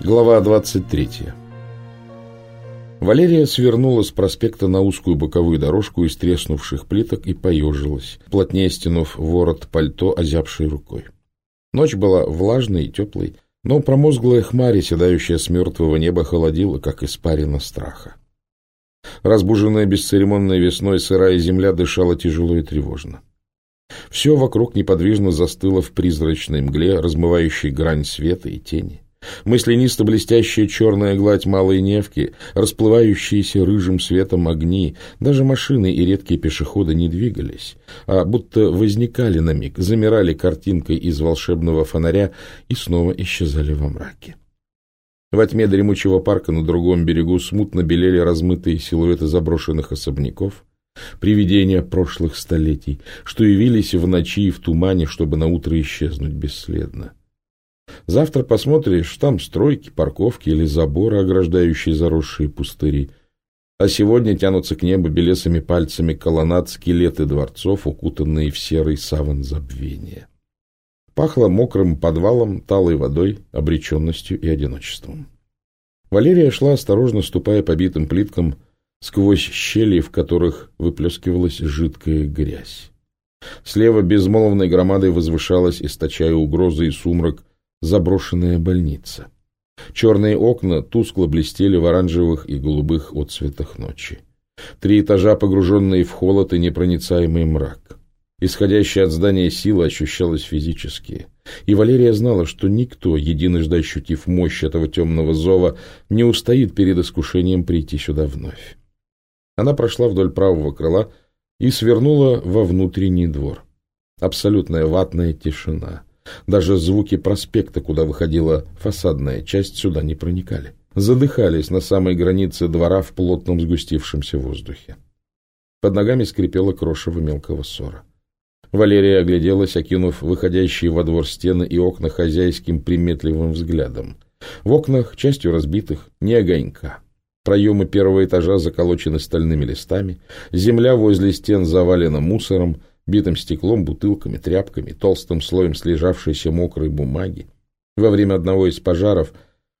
Глава 23. Валерия свернула с проспекта на узкую боковую дорожку из треснувших плиток и поежилась, плотнее стянув ворот пальто, озябшей рукой. Ночь была влажной и теплой, но промозглая хмарь, седающая с мертвого неба, холодила, как испарина страха. Разбуженная бесцеремонной весной сырая земля дышала тяжело и тревожно. Все вокруг неподвижно застыло в призрачной мгле, размывающей грань света и тени. Мысленисто блестящая черная гладь малой Невки, расплывающиеся рыжим светом огни, даже машины и редкие пешеходы не двигались, а будто возникали на миг, замирали картинкой из волшебного фонаря и снова исчезали во мраке. Во тьме дремучего парка на другом берегу смутно белели размытые силуэты заброшенных особняков, привидения прошлых столетий, что явились в ночи и в тумане, чтобы наутро исчезнуть бесследно. Завтра посмотришь, там стройки, парковки или заборы, ограждающие заросшие пустыри. А сегодня тянутся к небу белесыми пальцами колоннад скелеты дворцов, укутанные в серый саван забвения. Пахло мокрым подвалом, талой водой, обреченностью и одиночеством. Валерия шла, осторожно ступая по битым плиткам, сквозь щели, в которых выплескивалась жидкая грязь. Слева безмолвной громадой возвышалась, источая угрозы и сумрак, заброшенная больница. Черные окна тускло блестели в оранжевых и голубых отцветах ночи. Три этажа, погруженные в холод и непроницаемый мрак. Исходящая от здания сила ощущалась физически. И Валерия знала, что никто, единожды ощутив мощь этого темного зова, не устоит перед искушением прийти сюда вновь. Она прошла вдоль правого крыла и свернула во внутренний двор. Абсолютная ватная тишина — даже звуки проспекта, куда выходила фасадная часть, сюда не проникали. Задыхались на самой границе двора в плотном сгустившемся воздухе. Под ногами скрипело крошево мелкого ссора. Валерия огляделась, окинув выходящие во двор стены и окна хозяйским приметливым взглядом. В окнах, частью разбитых, не огонька. Проемы первого этажа заколочены стальными листами, земля возле стен завалена мусором, битым стеклом, бутылками, тряпками, толстым слоем слежавшейся мокрой бумаги. Во время одного из пожаров,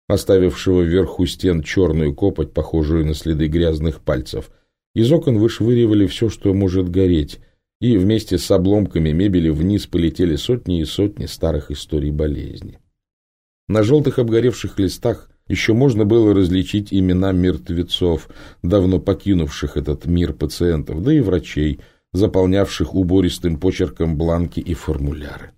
оставившего вверху стен черную копоть, похожую на следы грязных пальцев, из окон вышвыривали все, что может гореть, и вместе с обломками мебели вниз полетели сотни и сотни старых историй болезни. На желтых обгоревших листах еще можно было различить имена мертвецов, давно покинувших этот мир пациентов, да и врачей – заполнявших убористым почерком бланки и формуляры.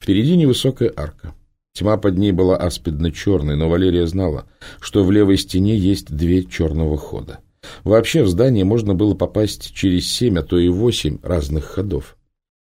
Впереди невысокая арка. Тьма под ней была аспидно-черной, но Валерия знала, что в левой стене есть дверь черного хода. Вообще в здание можно было попасть через семь, а то и восемь разных ходов.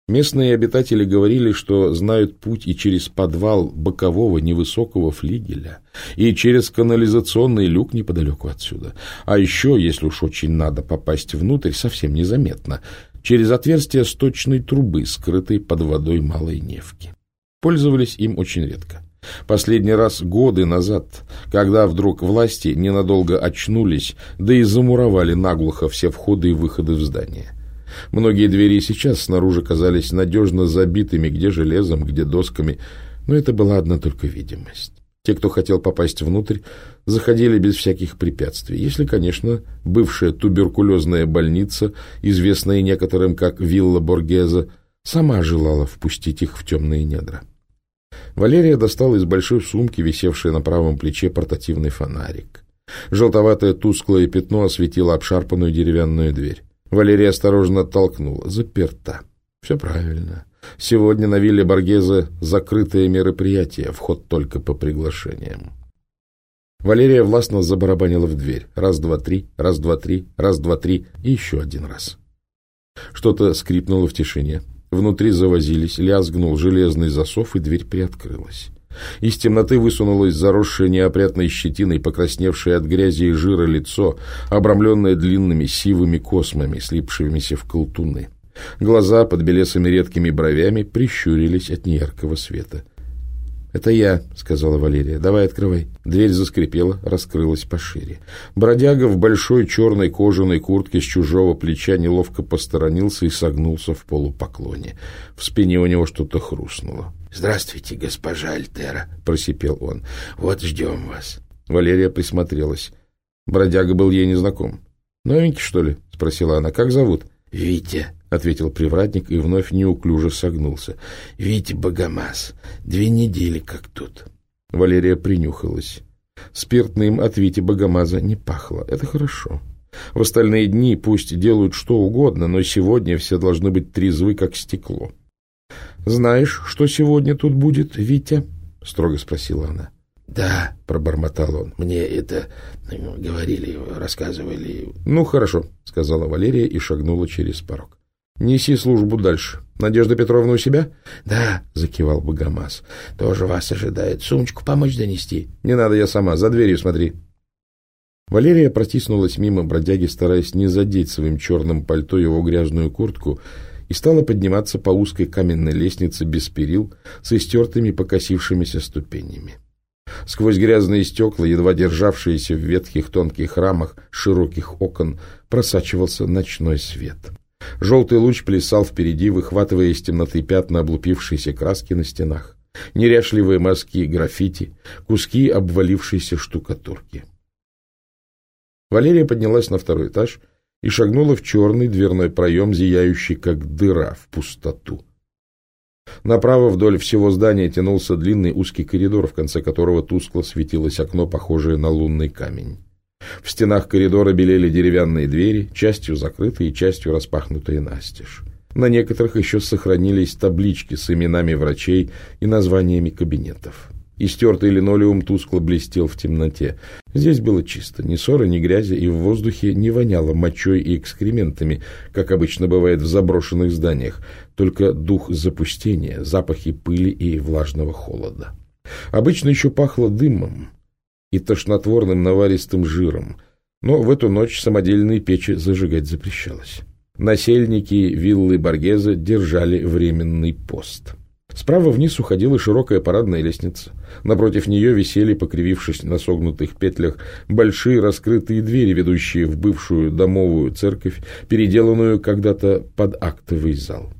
Местные обитатели говорили, что знают путь и через подвал бокового невысокого флигеля, и через канализационный люк неподалеку отсюда. А еще, если уж очень надо попасть внутрь, совсем незаметно, через отверстие сточной трубы, скрытой под водой Малой Невки. Пользовались им очень редко. Последний раз годы назад, когда вдруг власти ненадолго очнулись, да и замуровали наглухо все входы и выходы в здание. Многие двери сейчас снаружи казались надежно забитыми, где железом, где досками, но это была одна только видимость. Те, кто хотел попасть внутрь, заходили без всяких препятствий, если, конечно, бывшая туберкулезная больница, известная некоторым как вилла Боргеза, сама желала впустить их в темные недра. Валерия достала из большой сумки, висевшей на правом плече, портативный фонарик. Желтоватое тусклое пятно осветило обшарпанную деревянную дверь. Валерия осторожно оттолкнула. Заперта. Все правильно. Сегодня на вилле Боргезе закрытое мероприятие, вход только по приглашениям. Валерия властно забарабанила в дверь. Раз, два, три, раз, два, три, раз, два, три и еще один раз. Что-то скрипнуло в тишине. Внутри завозились, лязгнул железный засов, и дверь приоткрылась. Из темноты высунулось заросшее неопрятной щетиной, покрасневшее от грязи и жира лицо, обрамленное длинными сивыми космами, слипшимися в колтуны. Глаза под белесыми редкими бровями прищурились от неяркого света. «Это я», — сказала Валерия. «Давай открывай». Дверь заскрипела, раскрылась пошире. Бродяга в большой черной кожаной куртке с чужого плеча неловко посторонился и согнулся в полупоклоне. В спине у него что-то хрустнуло. «Здравствуйте, госпожа Альтера», — просипел он. «Вот ждем вас». Валерия присмотрелась. Бродяга был ей незнаком. «Новенький, что ли?» — спросила она. «Как зовут?» «Витя», — ответил привратник и вновь неуклюже согнулся. — Витя Богомаз, две недели как тут. Валерия принюхалась. Спиртным от Вити Богомаза не пахло. Это хорошо. В остальные дни пусть делают что угодно, но сегодня все должны быть трезвы, как стекло. — Знаешь, что сегодня тут будет, Витя? — строго спросила она. — Да, — пробормотал он, — мне это ну, говорили, рассказывали. — Ну, хорошо, — сказала Валерия и шагнула через порог. Неси службу дальше. Надежда Петровна у себя? — Да, — закивал Богомаз. — Тоже вас ожидает. Сумочку помочь донести? — Не надо, я сама. За дверью смотри. Валерия протиснулась мимо бродяги, стараясь не задеть своим черным пальто его грязную куртку, и стала подниматься по узкой каменной лестнице без перил с истертыми покосившимися ступенями. Сквозь грязные стекла, едва державшиеся в ветхих тонких рамах широких окон, просачивался ночной свет. — Желтый луч плясал впереди, выхватывая из темноты пятна облупившейся краски на стенах, неряшливые мазки граффити, куски обвалившейся штукатурки. Валерия поднялась на второй этаж и шагнула в черный дверной проем, зияющий как дыра в пустоту. Направо вдоль всего здания тянулся длинный узкий коридор, в конце которого тускло светилось окно, похожее на лунный камень. В стенах коридора белели деревянные двери, частью закрытые, частью распахнутые настежь. На некоторых еще сохранились таблички с именами врачей и названиями кабинетов. Истертый линолеум тускло блестел в темноте. Здесь было чисто, ни ссоры, ни грязи, и в воздухе не воняло мочой и экскрементами, как обычно бывает в заброшенных зданиях, только дух запустения, запахи пыли и влажного холода. Обычно еще пахло дымом, и тошнотворным наваристым жиром, но в эту ночь самодельные печи зажигать запрещалось. Насельники виллы Баргеза держали временный пост. Справа вниз уходила широкая парадная лестница. Напротив нее висели, покривившись на согнутых петлях, большие раскрытые двери, ведущие в бывшую домовую церковь, переделанную когда-то под актовый зал.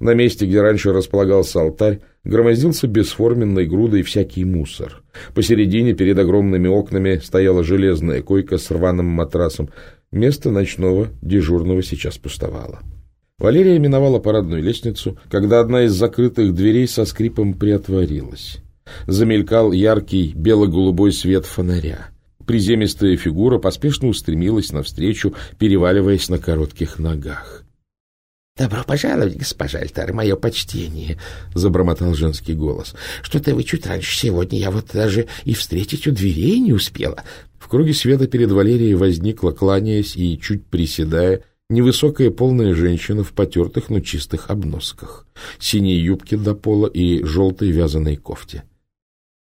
На месте, где раньше располагался алтарь, громоздился бесформенной грудой всякий мусор. Посередине, перед огромными окнами, стояла железная койка с рваным матрасом. Место ночного дежурного сейчас пустовало. Валерия миновала парадную лестницу, когда одна из закрытых дверей со скрипом приотворилась. Замелькал яркий бело-голубой свет фонаря. Приземистая фигура поспешно устремилась навстречу, переваливаясь на коротких ногах. — Добро пожаловать, госпожа Альтар, мое почтение, — забормотал женский голос. — Что-то вы чуть раньше сегодня, я вот даже и встретить у дверей не успела. В круге света перед Валерией возникла, кланяясь и чуть приседая, невысокая полная женщина в потертых, но чистых обносках, синей юбке до пола и желтой вязаной кофте. —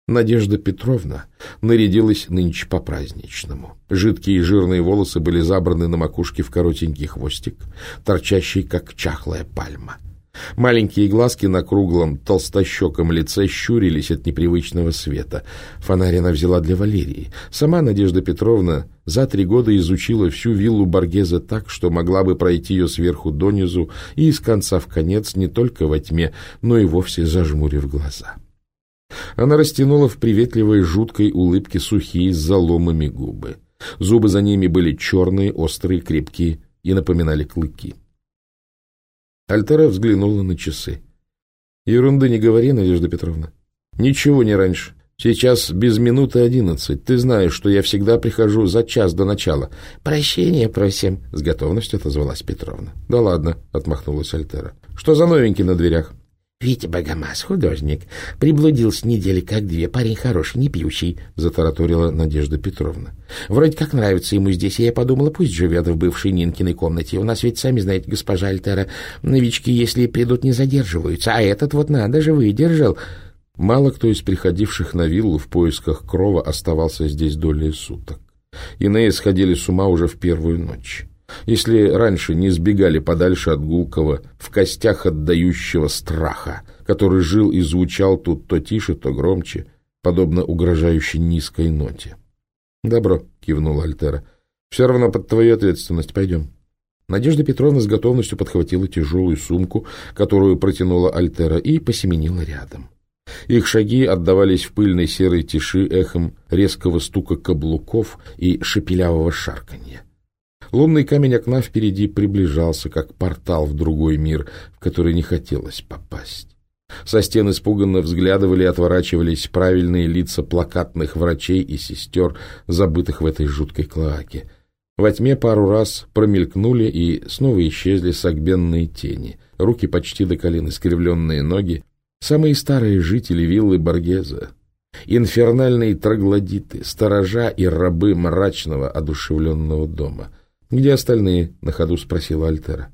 Надежда Петровна нарядилась нынче по-праздничному. Жидкие и жирные волосы были забраны на макушке в коротенький хвостик, торчащий, как чахлая пальма. Маленькие глазки на круглом толстощеком лице щурились от непривычного света. Фонарь она взяла для Валерии. Сама Надежда Петровна за три года изучила всю виллу Баргеза так, что могла бы пройти ее сверху донизу и из конца в конец не только во тьме, но и вовсе зажмурив глаза. — она растянула в приветливой жуткой улыбке сухие с заломами губы. Зубы за ними были черные, острые, крепкие и напоминали клыки. Альтера взглянула на часы. — Ерунды не говори, Надежда Петровна. — Ничего не раньше. Сейчас без минуты одиннадцать. Ты знаешь, что я всегда прихожу за час до начала. — Прощения просим, — с готовностью отозвалась Петровна. — Да ладно, — отмахнулась Альтера. — Что за новенький на дверях? Витя Богомаз, художник, приблудил с недели как две, парень хороший, не пьющий, — затараторила Надежда Петровна. Вроде как нравится ему здесь, я подумала, пусть живет в бывшей Нинкиной комнате. У нас ведь, сами знаете, госпожа Альтера, новички, если придут, не задерживаются, а этот вот надо же выдержал. Мало кто из приходивших на виллу в поисках крова оставался здесь долей суток. Иные сходили с ума уже в первую ночь. Если раньше не сбегали подальше от гулкого, в костях отдающего страха, который жил и звучал тут то тише, то громче, подобно угрожающей низкой ноте. — Добро, — кивнул Альтера. — Все равно под твою ответственность пойдем. Надежда Петровна с готовностью подхватила тяжелую сумку, которую протянула Альтера, и посеменила рядом. Их шаги отдавались в пыльной серой тиши эхом резкого стука каблуков и шепелявого шарканья. Лунный камень окна впереди приближался, как портал в другой мир, в который не хотелось попасть. Со стен испуганно взглядывали и отворачивались правильные лица плакатных врачей и сестер, забытых в этой жуткой клоаке. Во тьме пару раз промелькнули и снова исчезли согбенные тени, руки почти до колен, искривленные ноги, самые старые жители виллы Боргеза, инфернальные троглодиты, сторожа и рабы мрачного одушевленного дома. «Где остальные?» — на ходу спросила Альтера.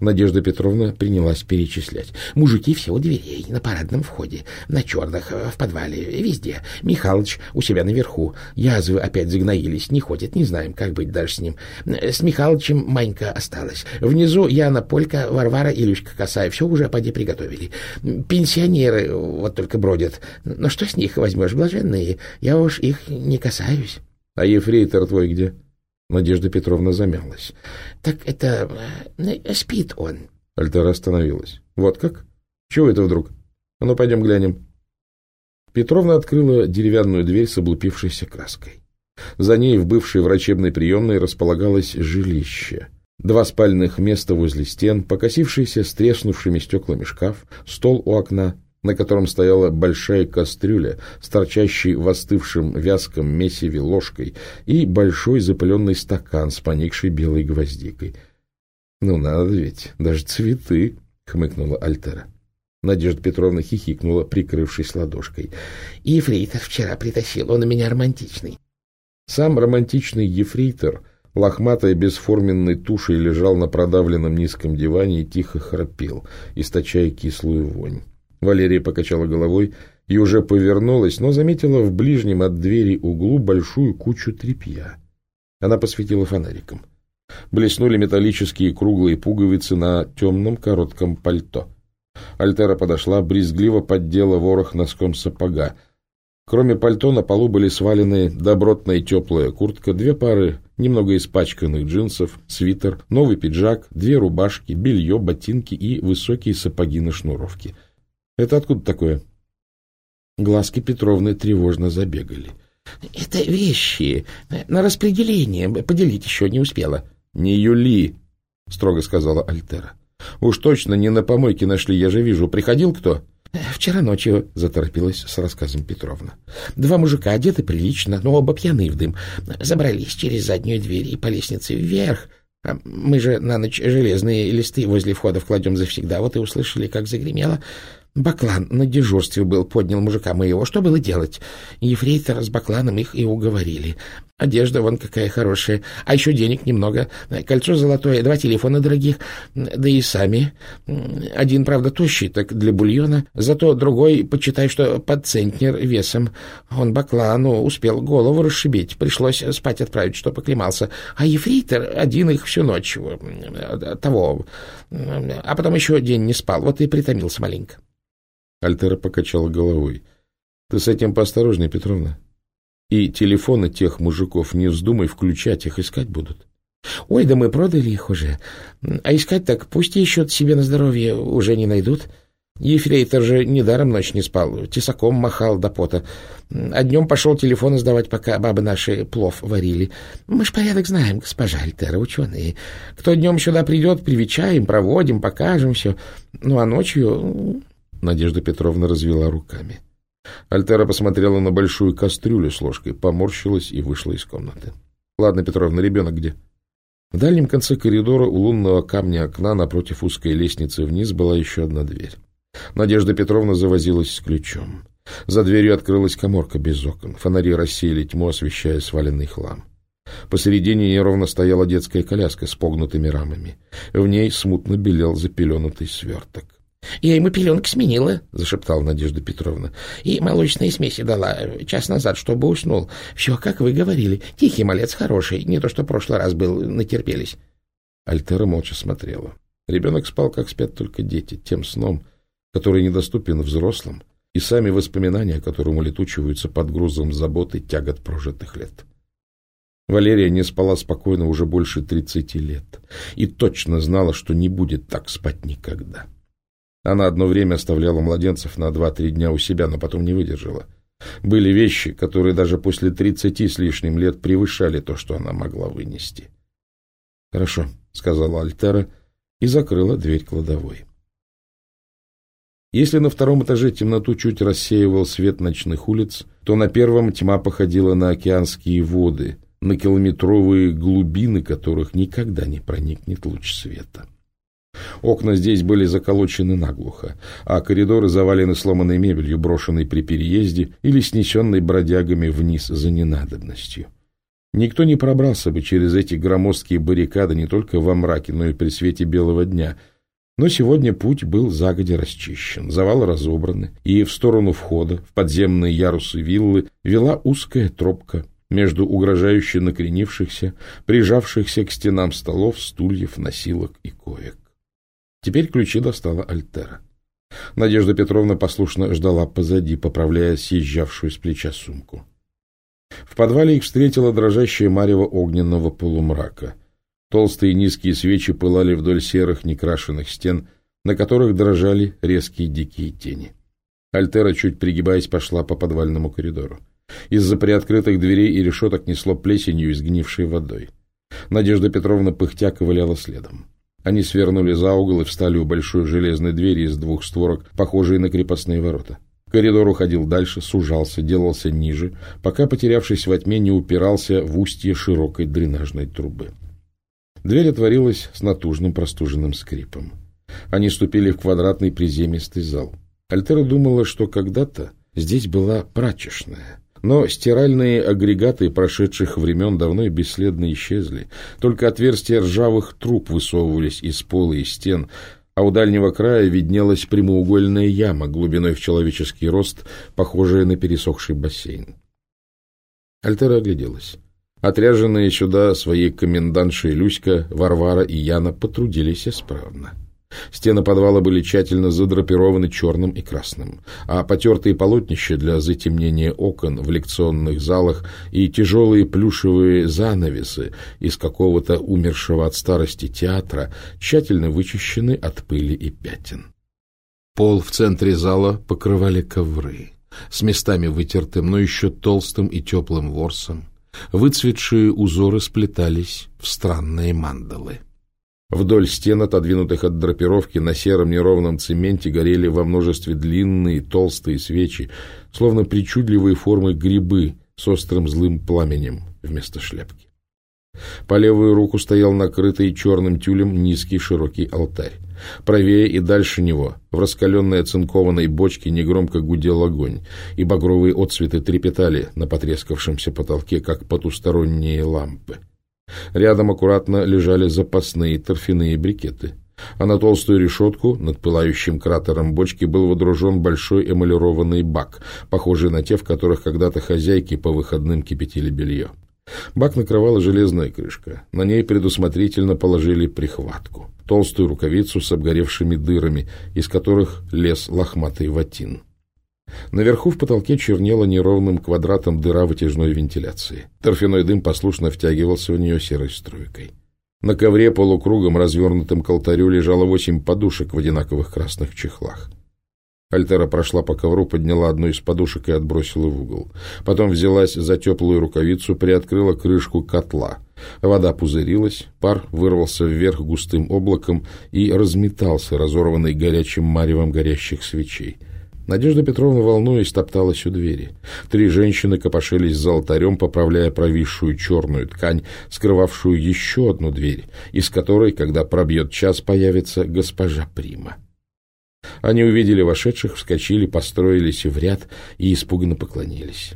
Надежда Петровна принялась перечислять. Мужики все у дверей, на парадном входе, на черных, в подвале, везде. Михалыч у себя наверху. Язвы опять загноились, не ходит, не знаем, как быть дальше с ним. С Михалычем Манька осталась. Внизу Яна Полька, Варвара и Люська Косая. Все уже поди приготовили. Пенсионеры вот только бродят. Но что с них возьмешь, блаженные? Я уж их не касаюсь. — А ефрейтор твой где? — Надежда Петровна замялась. — Так это... Э, спит он. Альтера остановилась. — Вот как? Чего это вдруг? А ну, пойдем глянем. Петровна открыла деревянную дверь с облупившейся краской. За ней в бывшей врачебной приемной располагалось жилище. Два спальных места возле стен, покосившийся с треснувшими стеклами шкаф, стол у окна, на котором стояла большая кастрюля с торчащей в остывшем вязком месиве ложкой и большой запыленный стакан с поникшей белой гвоздикой. — Ну, надо ведь, даже цветы, — хмыкнула Альтера. Надежда Петровна хихикнула, прикрывшись ладошкой. — Ефрейтор вчера притащил, он у меня романтичный. Сам романтичный ефрейтор, лохматой бесформенной тушей, лежал на продавленном низком диване и тихо храпел, источая кислую вонь. Валерия покачала головой и уже повернулась, но заметила в ближнем от двери углу большую кучу тряпья. Она посветила фонариком. Блеснули металлические круглые пуговицы на темном коротком пальто. Альтера подошла, брезгливо поддела ворох носком сапога. Кроме пальто на полу были свалены добротная теплая куртка, две пары немного испачканных джинсов, свитер, новый пиджак, две рубашки, белье, ботинки и высокие сапоги на шнуровке — это откуда такое? Глазки Петровны тревожно забегали. — Это вещи. На распределение. Поделить еще не успела. — Не Юли, — строго сказала Альтера. — Уж точно не на помойке нашли, я же вижу. Приходил кто? — Вчера ночью, — заторопилась с рассказом Петровна. Два мужика одеты прилично, но оба пьяны в дым. Забрались через заднюю дверь и по лестнице вверх. А мы же на ночь железные листы возле входа кладем завсегда. Вот и услышали, как загремело. Баклан на дежурстве был, поднял мужика моего. Что было делать? Ефрейтор с Бакланом их и уговорили. Одежда вон какая хорошая, а еще денег немного. Кольцо золотое, два телефона дорогих, да и сами. Один, правда, тощий, так для бульона, зато другой, почитай, что под центнер весом. Он Баклану успел голову расшибить, пришлось спать отправить, что поклемался. А ефрейтор один их всю ночь того, а потом еще день не спал, вот и притомился маленько. Альтера покачала головой. — Ты с этим поосторожней, Петровна. И телефоны тех мужиков не вздумай включать, их искать будут. — Ой, да мы продали их уже. А искать так пусть ищут себе на здоровье, уже не найдут. Ефрейтор же недаром ночь не спал, тесаком махал до пота. А днем пошел телефон сдавать, пока бабы наши плов варили. Мы ж порядок знаем, госпожа Альтера, ученые. Кто днем сюда придет, привечаем, проводим, покажем все. Ну, а ночью Надежда Петровна развела руками. Альтера посмотрела на большую кастрюлю с ложкой, поморщилась и вышла из комнаты. — Ладно, Петровна, ребенок где? В дальнем конце коридора у лунного камня окна напротив узкой лестницы вниз была еще одна дверь. Надежда Петровна завозилась с ключом. За дверью открылась коморка без окон. Фонари рассеяли тьму, освещая сваленный хлам. Посередине неровно стояла детская коляска с погнутыми рамами. В ней смутно белел запеленутый сверток. — Я ему пеленки сменила, — зашептала Надежда Петровна. — И молочные смеси дала час назад, чтобы уснул. Все, как вы говорили. Тихий малец хороший, не то что в прошлый раз был, натерпелись. Альтера молча смотрела. Ребенок спал, как спят только дети, тем сном, который недоступен взрослым, и сами воспоминания, которым улетучиваются под грузом заботы тягот прожитых лет. Валерия не спала спокойно уже больше тридцати лет и точно знала, что не будет так спать никогда. Она одно время оставляла младенцев на два-три дня у себя, но потом не выдержала. Были вещи, которые даже после тридцати с лишним лет превышали то, что она могла вынести. «Хорошо», — сказала Альтера и закрыла дверь кладовой. Если на втором этаже темноту чуть рассеивал свет ночных улиц, то на первом тьма походила на океанские воды, на километровые глубины которых никогда не проникнет луч света. Окна здесь были заколочены наглухо, а коридоры завалены сломанной мебелью, брошенной при переезде или снесенной бродягами вниз за ненадобностью. Никто не пробрался бы через эти громоздкие баррикады не только во мраке, но и при свете белого дня. Но сегодня путь был загодя расчищен, завалы разобраны, и в сторону входа, в подземные ярусы виллы, вела узкая тропка между угрожающе накренившихся, прижавшихся к стенам столов, стульев, носилок и коек. Теперь ключи достала Альтера. Надежда Петровна послушно ждала позади, поправляя съезжавшую с плеча сумку. В подвале их встретила дрожащая марево огненного полумрака. Толстые низкие свечи пылали вдоль серых некрашенных стен, на которых дрожали резкие дикие тени. Альтера, чуть пригибаясь, пошла по подвальному коридору. Из-за приоткрытых дверей и решеток несло плесенью и сгнившей водой. Надежда Петровна пыхтя ковыляла следом. Они свернули за угол и встали у большой железной двери из двух створок, похожей на крепостные ворота. Коридор уходил дальше, сужался, делался ниже, пока, потерявшись во тьме, не упирался в устье широкой дренажной трубы. Дверь отворилась с натужным простуженным скрипом. Они ступили в квадратный приземистый зал. Альтера думала, что когда-то здесь была прачечная, но стиральные агрегаты прошедших времен давно и бесследно исчезли. Только отверстия ржавых труб высовывались из пола и стен, а у дальнего края виднелась прямоугольная яма глубиной в человеческий рост, похожая на пересохший бассейн. Альтера огляделась. Отряженные сюда своей комендантшей Люська, Варвара и Яна потрудились исправно. Стены подвала были тщательно задрапированы черным и красным, а потертые полотнища для затемнения окон в лекционных залах и тяжелые плюшевые занавесы из какого-то умершего от старости театра тщательно вычищены от пыли и пятен. Пол в центре зала покрывали ковры с местами вытертым, но еще толстым и теплым ворсом. Выцветшие узоры сплетались в странные мандалы. Вдоль стен, отодвинутых от драпировки, на сером неровном цементе горели во множестве длинные толстые свечи, словно причудливые формы грибы с острым злым пламенем вместо шляпки. По левую руку стоял накрытый черным тюлем низкий широкий алтарь. Правее и дальше него, в раскаленной оцинкованной бочке, негромко гудел огонь, и багровые отцветы трепетали на потрескавшемся потолке, как потусторонние лампы. Рядом аккуратно лежали запасные торфяные брикеты, а на толстую решетку над пылающим кратером бочки был водружен большой эмалированный бак, похожий на те, в которых когда-то хозяйки по выходным кипятили белье. Бак накрывала железная крышка. На ней предусмотрительно положили прихватку, толстую рукавицу с обгоревшими дырами, из которых лез лохматый ватин. Наверху в потолке чернела неровным квадратом дыра вытяжной вентиляции. Торфяной дым послушно втягивался в нее серой струйкой. На ковре полукругом, развернутым к алтарю, лежало восемь подушек в одинаковых красных чехлах. Альтера прошла по ковру, подняла одну из подушек и отбросила в угол. Потом взялась за теплую рукавицу, приоткрыла крышку котла. Вода пузырилась, пар вырвался вверх густым облаком и разметался, разорванный горячим маревом горящих свечей. Надежда Петровна, волнуясь, топталась у двери. Три женщины копошились за алтарем, поправляя провисшую черную ткань, скрывавшую еще одну дверь, из которой, когда пробьет час, появится госпожа Прима. Они увидели вошедших, вскочили, построились в ряд и испуганно поклонились.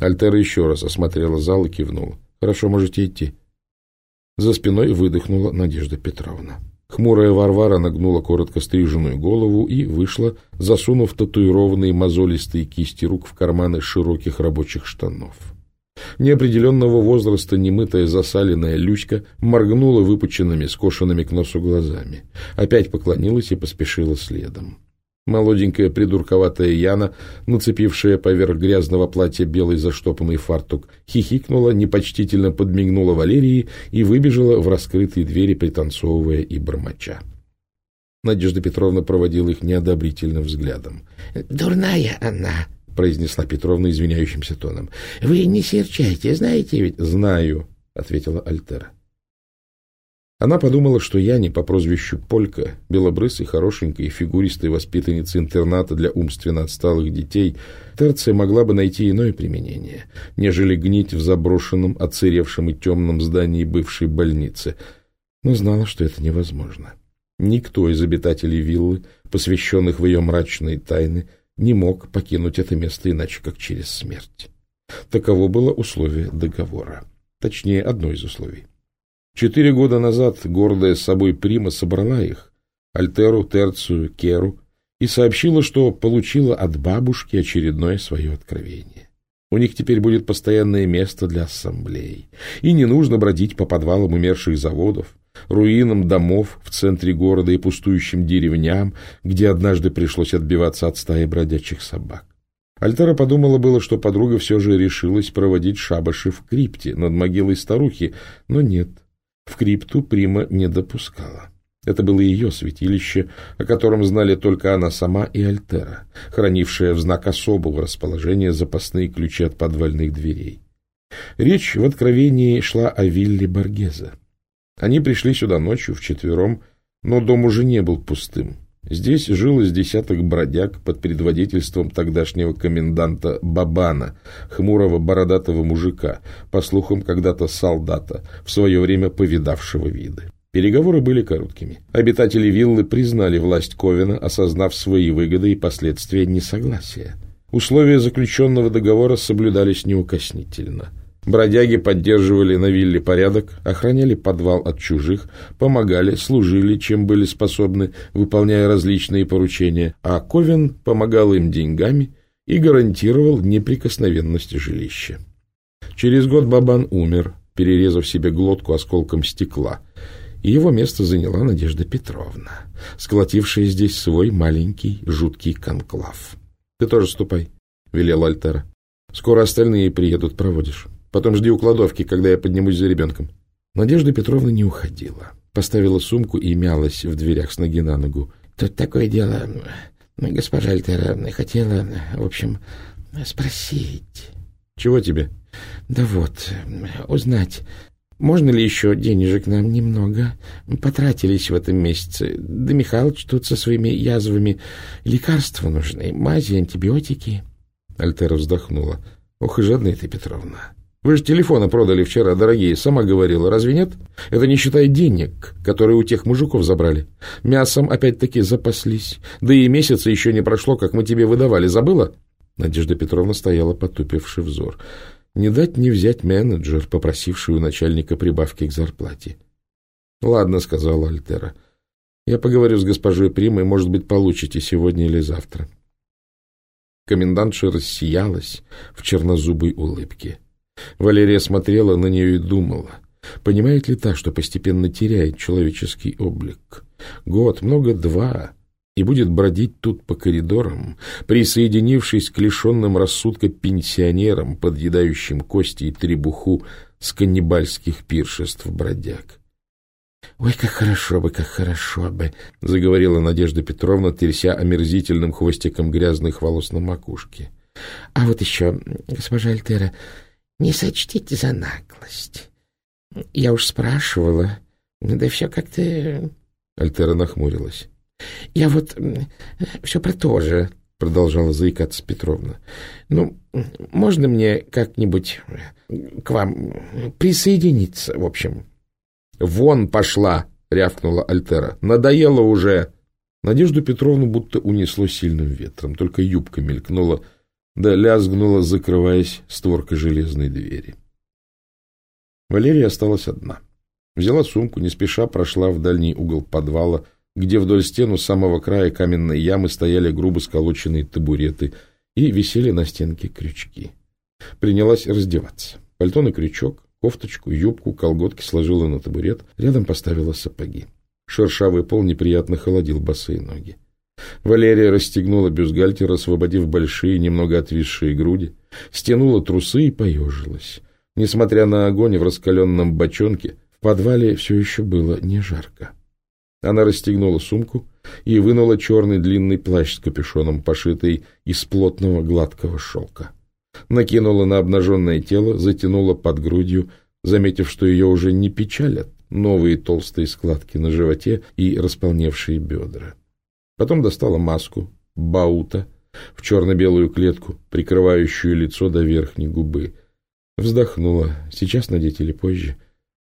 Альтера еще раз осмотрела зал и кивнула. «Хорошо, можете идти». За спиной выдохнула Надежда Петровна. Хмурая Варвара нагнула коротко стриженную голову и вышла, засунув татуированные мозолистые кисти рук в карманы широких рабочих штанов. Неопределенного возраста немытая засаленная Люська моргнула выпученными, скошенными к носу глазами. Опять поклонилась и поспешила следом. Молоденькая придурковатая Яна, нацепившая поверх грязного платья белый заштопанный фартук, хихикнула, непочтительно подмигнула Валерии и выбежала в раскрытые двери, пританцовывая и бормоча. Надежда Петровна проводила их неодобрительным взглядом. — Дурная она, — произнесла Петровна извиняющимся тоном. — Вы не серчайте, знаете ведь? — Знаю, — ответила Альтера. Она подумала, что Яне по прозвищу Полька, белобрысой, хорошенькой фигуристой воспитанницы интерната для умственно отсталых детей, Терция могла бы найти иное применение, нежели гнить в заброшенном, оцеревшем и темном здании бывшей больницы, но знала, что это невозможно. Никто из обитателей виллы, посвященных в ее мрачные тайны, не мог покинуть это место иначе, как через смерть. Таково было условие договора. Точнее, одно из условий. Четыре года назад гордая с собой Прима собрала их, Альтеру, Терцию, Керу, и сообщила, что получила от бабушки очередное свое откровение. У них теперь будет постоянное место для ассамблей, и не нужно бродить по подвалам умерших заводов, руинам домов в центре города и пустующим деревням, где однажды пришлось отбиваться от стаи бродячих собак. Альтера подумала было, что подруга все же решилась проводить шабаши в крипте над могилой старухи, но нет, в крипту Прима не допускала. Это было ее святилище, о котором знали только она сама и Альтера, хранившая в знак особого расположения запасные ключи от подвальных дверей. Речь в откровении шла о вилле Боргеза. Они пришли сюда ночью вчетвером, но дом уже не был пустым. Здесь жил из десяток бродяг под предводительством тогдашнего коменданта Бабана, хмурого бородатого мужика, по слухам когда-то солдата, в свое время повидавшего виды. Переговоры были короткими. Обитатели виллы признали власть Ковина, осознав свои выгоды и последствия несогласия. Условия заключенного договора соблюдались неукоснительно – Бродяги поддерживали на вилле порядок, охраняли подвал от чужих, помогали, служили, чем были способны, выполняя различные поручения, а Ковен помогал им деньгами и гарантировал неприкосновенность жилища. Через год Бабан умер, перерезав себе глотку осколком стекла, и его место заняла Надежда Петровна, сколотившая здесь свой маленький жуткий конклав. — Ты тоже ступай, — велел Альтера. — Скоро остальные приедут, проводишь. Потом жди у кладовки, когда я поднимусь за ребенком. Надежда Петровна не уходила. Поставила сумку и мялась в дверях с ноги на ногу. — Тут такое дело, госпожа Альтера, хотела, в общем, спросить. — Чего тебе? — Да вот, узнать, можно ли еще денежек нам немного? Потратились в этом месяце. Да Михалыч тут со своими язвами. Лекарства нужны, мази, антибиотики. Альтера вздохнула. — Ох и жадная ты, Петровна. Вы же телефоны продали вчера, дорогие, сама говорила, разве нет? Это не считая денег, которые у тех мужиков забрали. Мясом опять-таки запаслись. Да и месяца еще не прошло, как мы тебе выдавали. Забыла?» Надежда Петровна стояла, потупивший взор. Не дать не взять менеджер, попросивший у начальника прибавки к зарплате. «Ладно», — сказала Альтера. «Я поговорю с госпожой Примой, может быть, получите сегодня или завтра». Комендантша рассиялась в чернозубой улыбке. Валерия смотрела на нее и думала, понимает ли та, что постепенно теряет человеческий облик. Год, много два, и будет бродить тут по коридорам, присоединившись к лишенным рассудка пенсионерам, подъедающим кости и требуху с каннибальских пиршеств бродяг. «Ой, как хорошо бы, как хорошо бы!» — заговорила Надежда Петровна, тряся омерзительным хвостиком грязных волос на макушке. «А вот еще, госпожа Альтера, не сочтите за наглость. Я уж спрашивала, да все как-то... Альтера нахмурилась. Я вот все про то же, продолжала заикаться Петровна. Ну, можно мне как-нибудь к вам присоединиться, в общем? Вон пошла, рявкнула Альтера. Надоело уже. Надежду Петровну будто унесло сильным ветром, только юбка мелькнула да лязгнула, закрываясь створка железной двери. Валерия осталась одна. Взяла сумку, не спеша прошла в дальний угол подвала, где вдоль стену самого края каменной ямы стояли грубо сколоченные табуреты и висели на стенке крючки. Принялась раздеваться. Пальто на крючок, кофточку, юбку, колготки сложила на табурет, рядом поставила сапоги. Шершавый пол неприятно холодил босые ноги. Валерия расстегнула бюстгальтер, освободив большие, немного отвисшие груди, стянула трусы и поежилась. Несмотря на огонь в раскаленном бочонке, в подвале все еще было не жарко. Она расстегнула сумку и вынула черный длинный плащ с капюшоном, пошитый из плотного гладкого шелка. Накинула на обнаженное тело, затянула под грудью, заметив, что ее уже не печалят новые толстые складки на животе и располневшие бедра. Потом достала маску, баута, в черно-белую клетку, прикрывающую лицо до верхней губы. Вздохнула. Сейчас надеть или позже?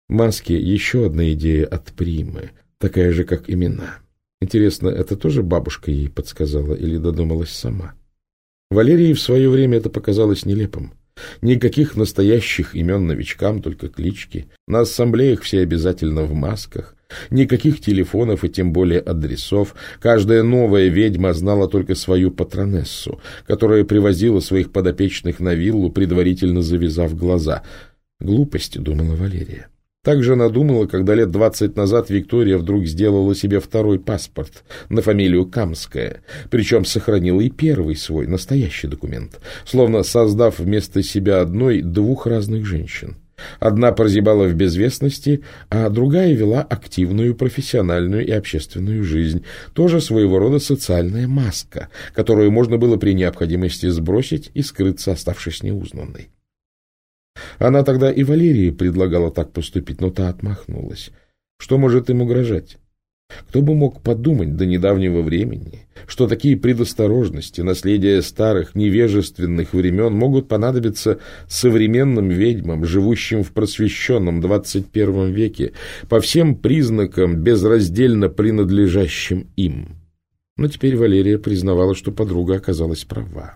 Маски — еще одна идея от Примы, такая же, как имена. Интересно, это тоже бабушка ей подсказала или додумалась сама? Валерии в свое время это показалось нелепым. Никаких настоящих имен новичкам, только клички. На ассамблеях все обязательно в масках. Никаких телефонов и тем более адресов. Каждая новая ведьма знала только свою патронессу, которая привозила своих подопечных на виллу, предварительно завязав глаза. Глупости, думала Валерия. Также она думала, когда лет двадцать назад Виктория вдруг сделала себе второй паспорт на фамилию Камская, причем сохранила и первый свой, настоящий документ, словно создав вместо себя одной двух разных женщин. Одна прозябала в безвестности, а другая вела активную профессиональную и общественную жизнь. Тоже своего рода социальная маска, которую можно было при необходимости сбросить и скрыться, оставшись неузнанной. Она тогда и Валерии предлагала так поступить, но та отмахнулась. Что может им угрожать? Кто бы мог подумать до недавнего времени, что такие предосторожности, наследие старых невежественных времен могут понадобиться современным ведьмам, живущим в просвещенном 21 веке, по всем признакам безраздельно принадлежащим им. Но теперь Валерия признавала, что подруга оказалась права.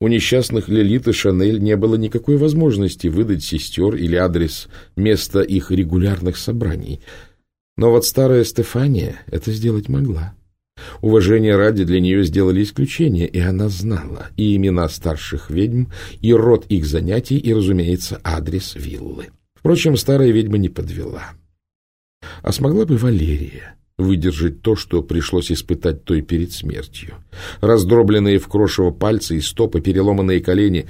У несчастных Лилит и Шанель не было никакой возможности выдать сестер или адрес места их регулярных собраний – но вот старая Стефания это сделать могла. Уважение ради для нее сделали исключение, и она знала и имена старших ведьм, и род их занятий, и, разумеется, адрес виллы. Впрочем, старая ведьма не подвела. А смогла бы Валерия выдержать то, что пришлось испытать той перед смертью. Раздробленные в крошево пальцы и стопы, переломанные колени,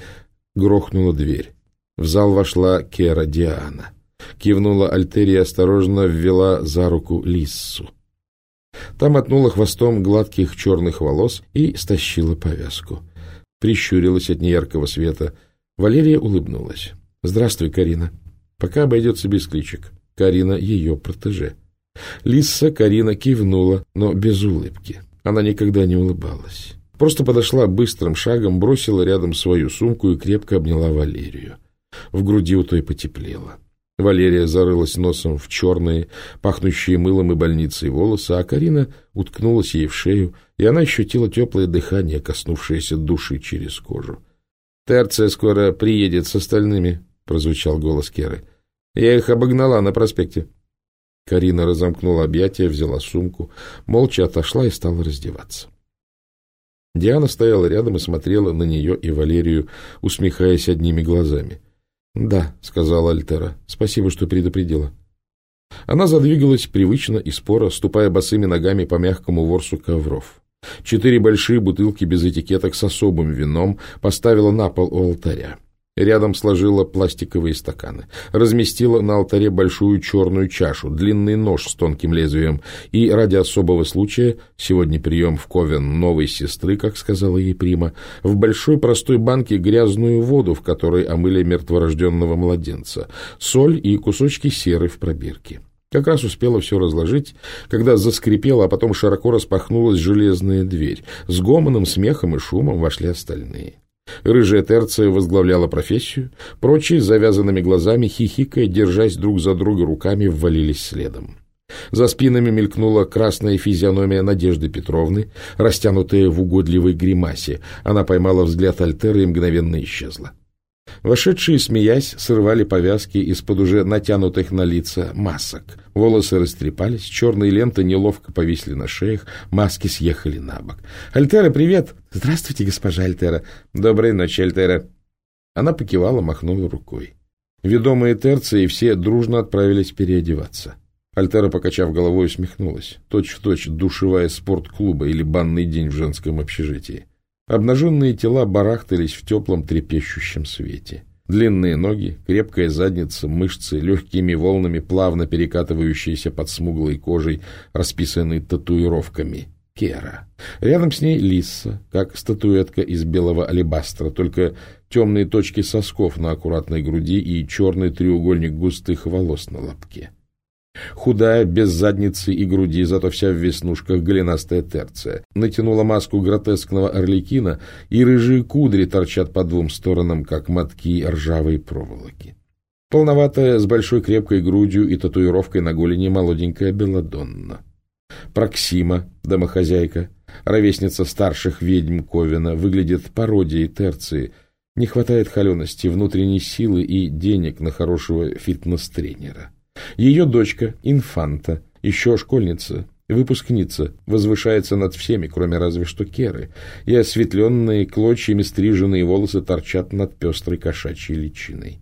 грохнула дверь. В зал вошла Кера Диана. Кивнула Альтерия осторожно ввела за руку Лиссу. Там мотнула хвостом гладких черных волос и стащила повязку. Прищурилась от неяркого света. Валерия улыбнулась. — Здравствуй, Карина. Пока обойдется без кличек. Карина — ее протеже. Лисса Карина кивнула, но без улыбки. Она никогда не улыбалась. Просто подошла быстрым шагом, бросила рядом свою сумку и крепко обняла Валерию. В груди у той потеплело. Валерия зарылась носом в черные, пахнущие мылом и больницей волосы, а Карина уткнулась ей в шею, и она ощутила теплое дыхание, коснувшееся души через кожу. — Терция скоро приедет с остальными, — прозвучал голос Керы. — Я их обогнала на проспекте. Карина разомкнула объятия, взяла сумку, молча отошла и стала раздеваться. Диана стояла рядом и смотрела на нее и Валерию, усмехаясь одними глазами. «Да», — сказала Альтера, — «спасибо, что предупредила». Она задвигалась привычно и споро, ступая босыми ногами по мягкому ворсу ковров. Четыре большие бутылки без этикеток с особым вином поставила на пол у алтаря. Рядом сложила пластиковые стаканы, разместила на алтаре большую черную чашу, длинный нож с тонким лезвием и, ради особого случая, сегодня прием в ковен новой сестры, как сказала ей Прима, в большой простой банке грязную воду, в которой омыли мертворожденного младенца, соль и кусочки серы в пробирке. Как раз успела все разложить, когда заскрипела, а потом широко распахнулась железная дверь. С гомоном, смехом и шумом вошли остальные. Рыжая терция возглавляла профессию, прочие завязанными глазами, хихикая, держась друг за друга руками, ввалились следом. За спинами мелькнула красная физиономия Надежды Петровны, растянутая в угодливой гримасе. Она поймала взгляд Альтеры и мгновенно исчезла. Вошедшие, смеясь, срывали повязки из-под уже натянутых на лица масок. Волосы растрепались, черные ленты неловко повисли на шеях, маски съехали на бок. «Альтера, привет!» «Здравствуйте, госпожа Альтера!» «Доброй ночи, Альтера!» Она покивала, махнула рукой. Ведомые терции все дружно отправились переодеваться. Альтера, покачав головой, усмехнулась. Точь-в-точь душевая спортклуба или банный день в женском общежитии. Обнаженные тела барахтались в теплом трепещущем свете. Длинные ноги, крепкая задница, мышцы, легкими волнами, плавно перекатывающиеся под смуглой кожей, расписанные татуировками. Кера. Рядом с ней Лисса, как статуэтка из белого алебастра, только темные точки сосков на аккуратной груди и черный треугольник густых волос на лобке. Худая, без задницы и груди, зато вся в веснушках голенастая терция. Натянула маску гротескного орликина, и рыжие кудри торчат по двум сторонам, как мотки ржавой проволоки. Полноватая, с большой крепкой грудью и татуировкой на голени молоденькая Беладонна. Проксима, домохозяйка, ровесница старших ведьм Ковина, выглядит пародией терции. Не хватает холености, внутренней силы и денег на хорошего фитнес-тренера. Ее дочка, инфанта, еще школьница, выпускница, возвышается над всеми, кроме разве что Керы, и осветленные клочьями стриженные волосы торчат над пестрой кошачьей личиной.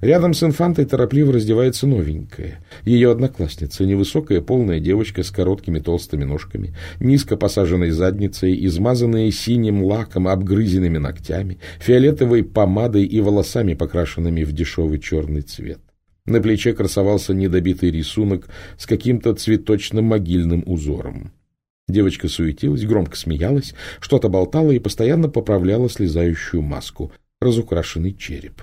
Рядом с инфантой торопливо раздевается новенькая. Ее одноклассница, невысокая полная девочка с короткими толстыми ножками, низко посаженной задницей, измазанная синим лаком, обгрызенными ногтями, фиолетовой помадой и волосами, покрашенными в дешевый черный цвет. На плече красовался недобитый рисунок с каким-то цветочным могильным узором. Девочка суетилась, громко смеялась, что-то болтала и постоянно поправляла слезающую маску, разукрашенный череп.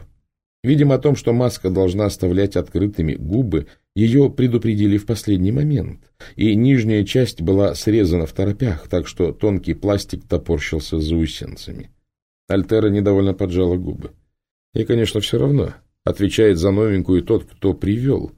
Видимо, о том, что маска должна оставлять открытыми губы, ее предупредили в последний момент, и нижняя часть была срезана в торопях, так что тонкий пластик топорщился заусенцами. Альтера недовольно поджала губы. И, конечно, все равно. Отвечает за новенькую тот, кто привел.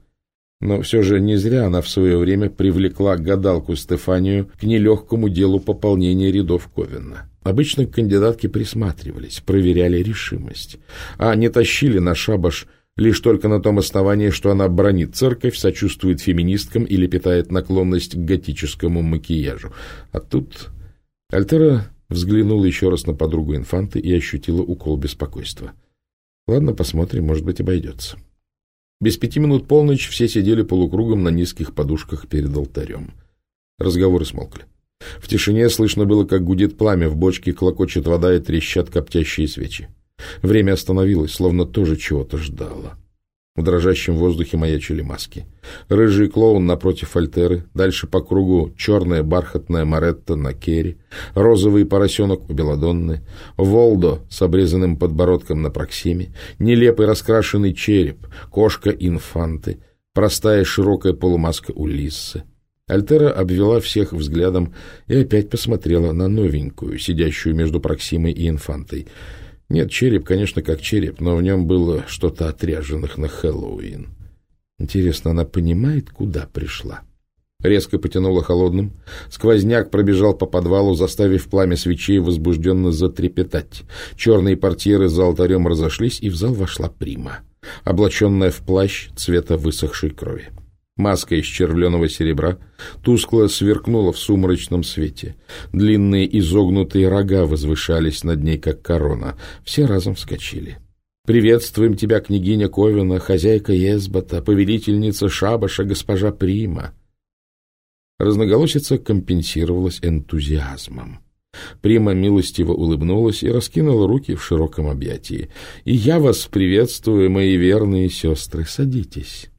Но все же не зря она в свое время привлекла гадалку Стефанию к нелегкому делу пополнения рядов Ковина. Обычно кандидатки присматривались, проверяли решимость, а не тащили на шабаш лишь только на том основании, что она бронит церковь, сочувствует феминисткам или питает наклонность к готическому макияжу. А тут Альтера взглянула еще раз на подругу инфанты и ощутила укол беспокойства. — Ладно, посмотрим, может быть, обойдется. Без пяти минут полночь все сидели полукругом на низких подушках перед алтарем. Разговоры смолкли. В тишине слышно было, как гудит пламя, в бочке клокочет вода и трещат коптящие свечи. Время остановилось, словно тоже чего-то ждало. В дрожащем воздухе маячили маски. Рыжий клоун напротив Альтеры, дальше по кругу черная бархатная Маретта на Керри, розовый поросенок у Беладонны, Волдо с обрезанным подбородком на Проксиме, нелепый раскрашенный череп, кошка Инфанты, простая широкая полумаска у Лиссы. Альтера обвела всех взглядом и опять посмотрела на новенькую, сидящую между Проксимой и Инфантой — нет, череп, конечно, как череп, но в нем было что-то отряженных на Хэллоуин. Интересно, она понимает, куда пришла? Резко потянула холодным. Сквозняк пробежал по подвалу, заставив пламя свечей возбужденно затрепетать. Черные портьеры за алтарем разошлись, и в зал вошла прима, облаченная в плащ цвета высохшей крови. Маска из червленого серебра тускло сверкнула в сумрачном свете. Длинные изогнутые рога возвышались над ней, как корона. Все разом вскочили. «Приветствуем тебя, княгиня Ковина, хозяйка Езбата, повелительница Шабаша, госпожа Прима!» Разноголосица компенсировалась энтузиазмом. Прима милостиво улыбнулась и раскинула руки в широком объятии. «И я вас приветствую, мои верные сестры, садитесь!»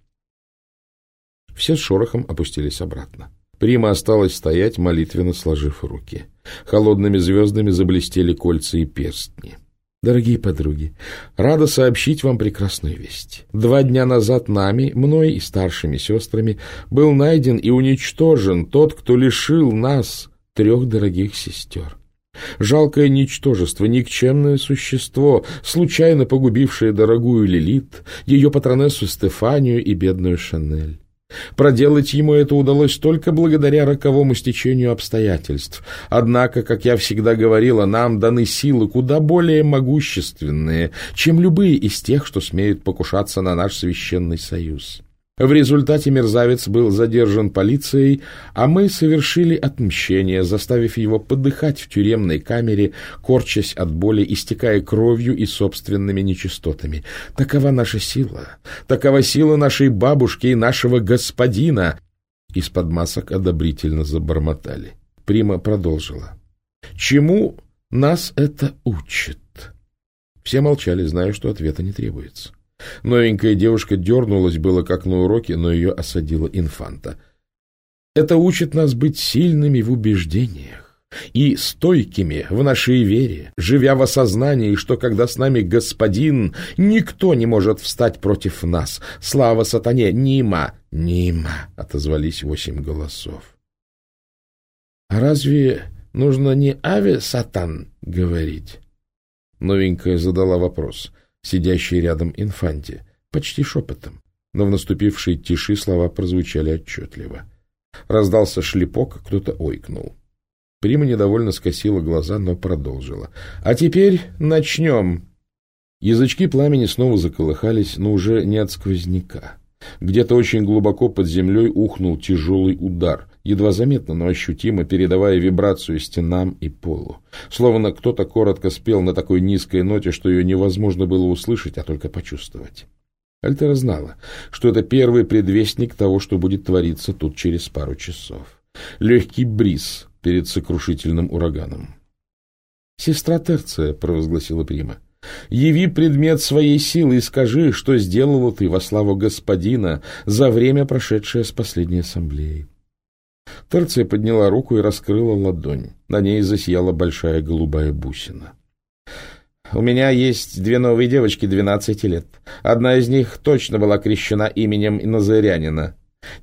Все с шорохом опустились обратно. Прима осталась стоять, молитвенно сложив руки. Холодными звездами заблестели кольца и перстни. Дорогие подруги, рада сообщить вам прекрасную весть. Два дня назад нами, мной и старшими сестрами, был найден и уничтожен тот, кто лишил нас трех дорогих сестер. Жалкое ничтожество, никчемное существо, случайно погубившее дорогую Лилит, ее патронессу Стефанию и бедную Шанель. Проделать ему это удалось только благодаря роковому стечению обстоятельств. Однако, как я всегда говорила, нам даны силы куда более могущественные, чем любые из тех, что смеют покушаться на наш священный союз. В результате мерзавец был задержан полицией, а мы совершили отмщение, заставив его подыхать в тюремной камере, корчась от боли, истекая кровью и собственными нечистотами. Такова наша сила, такова сила нашей бабушки и нашего господина. Из-под масок одобрительно забормотали. Прима продолжила. Чему нас это учит? Все молчали, зная, что ответа не требуется. Новенькая девушка дернулась было как на уроке, но ее осадила инфанта. Это учит нас быть сильными в убеждениях и стойкими в нашей вере, живя в осознании, что когда с нами господин, никто не может встать против нас. Слава сатане! Нима! Нима! — отозвались восемь голосов. — А разве нужно не аве сатан говорить? Новенькая задала вопрос — сидящей рядом инфанте, почти шепотом, но в наступившей тиши слова прозвучали отчетливо. Раздался шлепок, кто-то ойкнул. Прима недовольно скосила глаза, но продолжила. — А теперь начнем. Язычки пламени снова заколыхались, но уже не от сквозняка. Где-то очень глубоко под землей ухнул тяжелый удар, едва заметно, но ощутимо передавая вибрацию стенам и полу. Словно кто-то коротко спел на такой низкой ноте, что ее невозможно было услышать, а только почувствовать. Альтера знала, что это первый предвестник того, что будет твориться тут через пару часов. Легкий бриз перед сокрушительным ураганом. «Сестра Терция», — провозгласила Прима, — «яви предмет своей силы и скажи, что сделала ты во славу господина за время, прошедшее с последней ассамблеей». Терция подняла руку и раскрыла ладонь. На ней засияла большая голубая бусина. «У меня есть две новые девочки двенадцати лет. Одна из них точно была крещена именем Назарянина.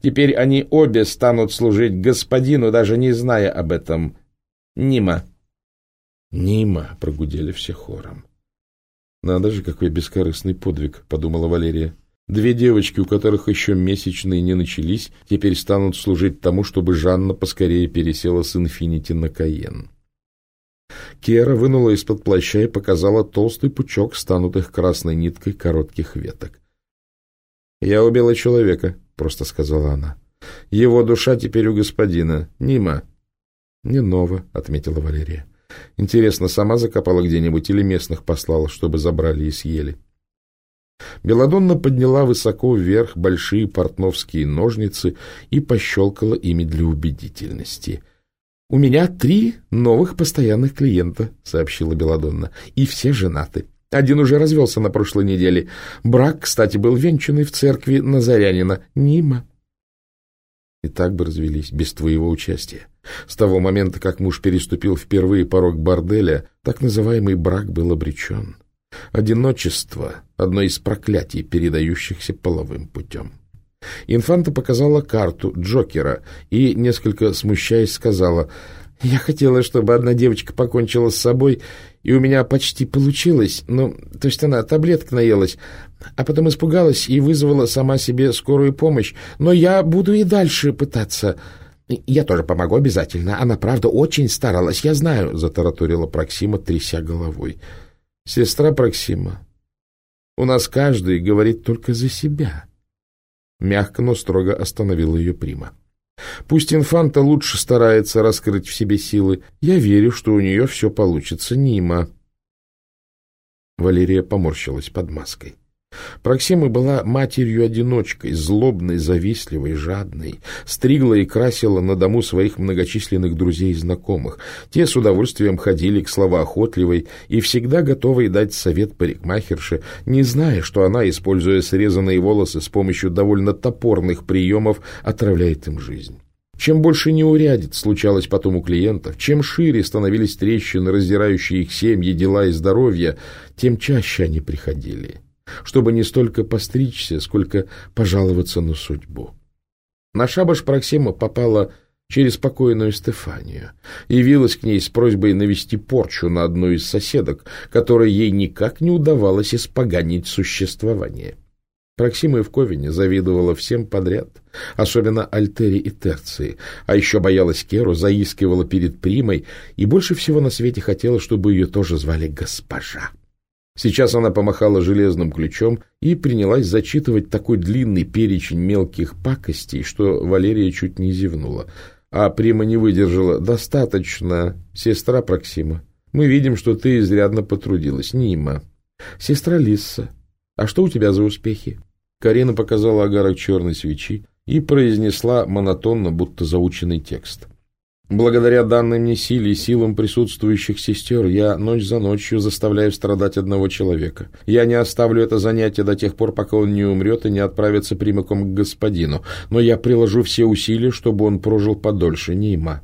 Теперь они обе станут служить господину, даже не зная об этом. Нима». «Нима!» — прогудели все хором. «Надо же, какой бескорыстный подвиг!» — подумала Валерия. Две девочки, у которых еще месячные не начались, теперь станут служить тому, чтобы Жанна поскорее пересела с Инфинити на Каен. Кера вынула из-под плаща и показала толстый пучок, станутых красной ниткой коротких веток. «Я убила человека», — просто сказала она. «Его душа теперь у господина. Нима». «Не ново», — отметила Валерия. «Интересно, сама закопала где-нибудь или местных послала, чтобы забрали и съели?» Беладонна подняла высоко вверх большие портновские ножницы и пощелкала ими для убедительности. — У меня три новых постоянных клиента, — сообщила Беладонна, — и все женаты. Один уже развелся на прошлой неделе. Брак, кстати, был венчанный в церкви Назарянина. Нима. И так бы развелись, без твоего участия. С того момента, как муж переступил впервые порог борделя, так называемый брак был обречен. Одиночество — одно из проклятий, передающихся половым путем. Инфанта показала карту Джокера и, несколько смущаясь, сказала, «Я хотела, чтобы одна девочка покончила с собой, и у меня почти получилось. Ну, то есть она таблеток наелась, а потом испугалась и вызвала сама себе скорую помощь. Но я буду и дальше пытаться. Я тоже помогу обязательно. Она, правда, очень старалась, я знаю», — затараторила Проксима, тряся головой. Сестра Проксима, у нас каждый говорит только за себя. Мягко, но строго остановила ее Прима. Пусть инфанта лучше старается раскрыть в себе силы. Я верю, что у нее все получится, Нима. Валерия поморщилась под маской. Проксима была матерью-одиночкой, злобной, завистливой, жадной, стригла и красила на дому своих многочисленных друзей и знакомых. Те с удовольствием ходили к словоохотливой и всегда готовой дать совет парикмахерше, не зная, что она, используя срезанные волосы с помощью довольно топорных приемов, отравляет им жизнь. Чем больше неурядиц случалось потом у клиентов, чем шире становились трещины, раздирающие их семьи, дела и здоровье, тем чаще они приходили чтобы не столько постричься, сколько пожаловаться на судьбу. На шабаш Проксима попала через покойную Стефанию, явилась к ней с просьбой навести порчу на одну из соседок, которой ей никак не удавалось испоганить существование. Проксима Евковине завидовала всем подряд, особенно Альтери и Терции, а еще боялась Керу, заискивала перед Примой и больше всего на свете хотела, чтобы ее тоже звали госпожа. Сейчас она помахала железным ключом и принялась зачитывать такой длинный перечень мелких пакостей, что Валерия чуть не зевнула. А Прима не выдержала. «Достаточно, сестра Проксима. Мы видим, что ты изрядно потрудилась. Нима. Сестра Лисса. А что у тебя за успехи?» Карина показала огарок черной свечи и произнесла монотонно, будто заученный текст. Благодаря данной мне силе и силам присутствующих сестер, я ночь за ночью заставляю страдать одного человека. Я не оставлю это занятие до тех пор, пока он не умрет и не отправится прямиком к господину, но я приложу все усилия, чтобы он прожил подольше, Нима.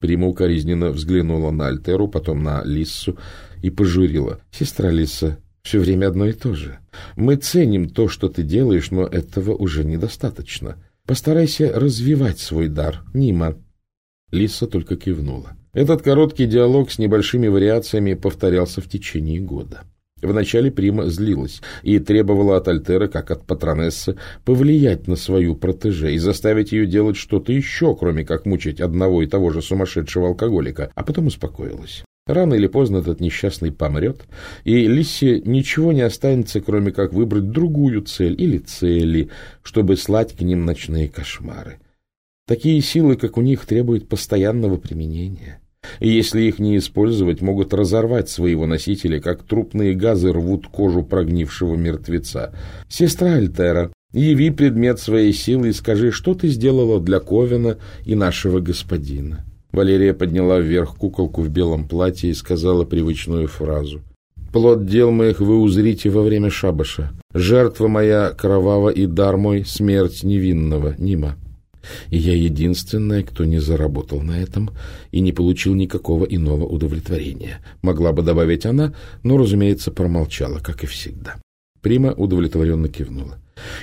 Прима укоризненно взглянула на Альтеру, потом на Лиссу и пожурила. «Сестра Лисса, все время одно и то же. Мы ценим то, что ты делаешь, но этого уже недостаточно. Постарайся развивать свой дар, Нима». Лиса только кивнула. Этот короткий диалог с небольшими вариациями повторялся в течение года. Вначале Прима злилась и требовала от Альтера, как от патронессы, повлиять на свою протеже и заставить ее делать что-то еще, кроме как мучить одного и того же сумасшедшего алкоголика, а потом успокоилась. Рано или поздно этот несчастный помрет, и Лисе ничего не останется, кроме как выбрать другую цель или цели, чтобы слать к ним ночные кошмары. Такие силы, как у них, требуют постоянного применения. И если их не использовать, могут разорвать своего носителя, как трупные газы рвут кожу прогнившего мертвеца. Сестра Альтера, яви предмет своей силы и скажи, что ты сделала для Ковина и нашего господина. Валерия подняла вверх куколку в белом платье и сказала привычную фразу. «Плод дел моих вы узрите во время шабаша. Жертва моя кровава и дар мой смерть невинного, Нима». И я единственная, кто не заработал на этом и не получил никакого иного удовлетворения. Могла бы добавить она, но, разумеется, промолчала, как и всегда. Прима удовлетворенно кивнула.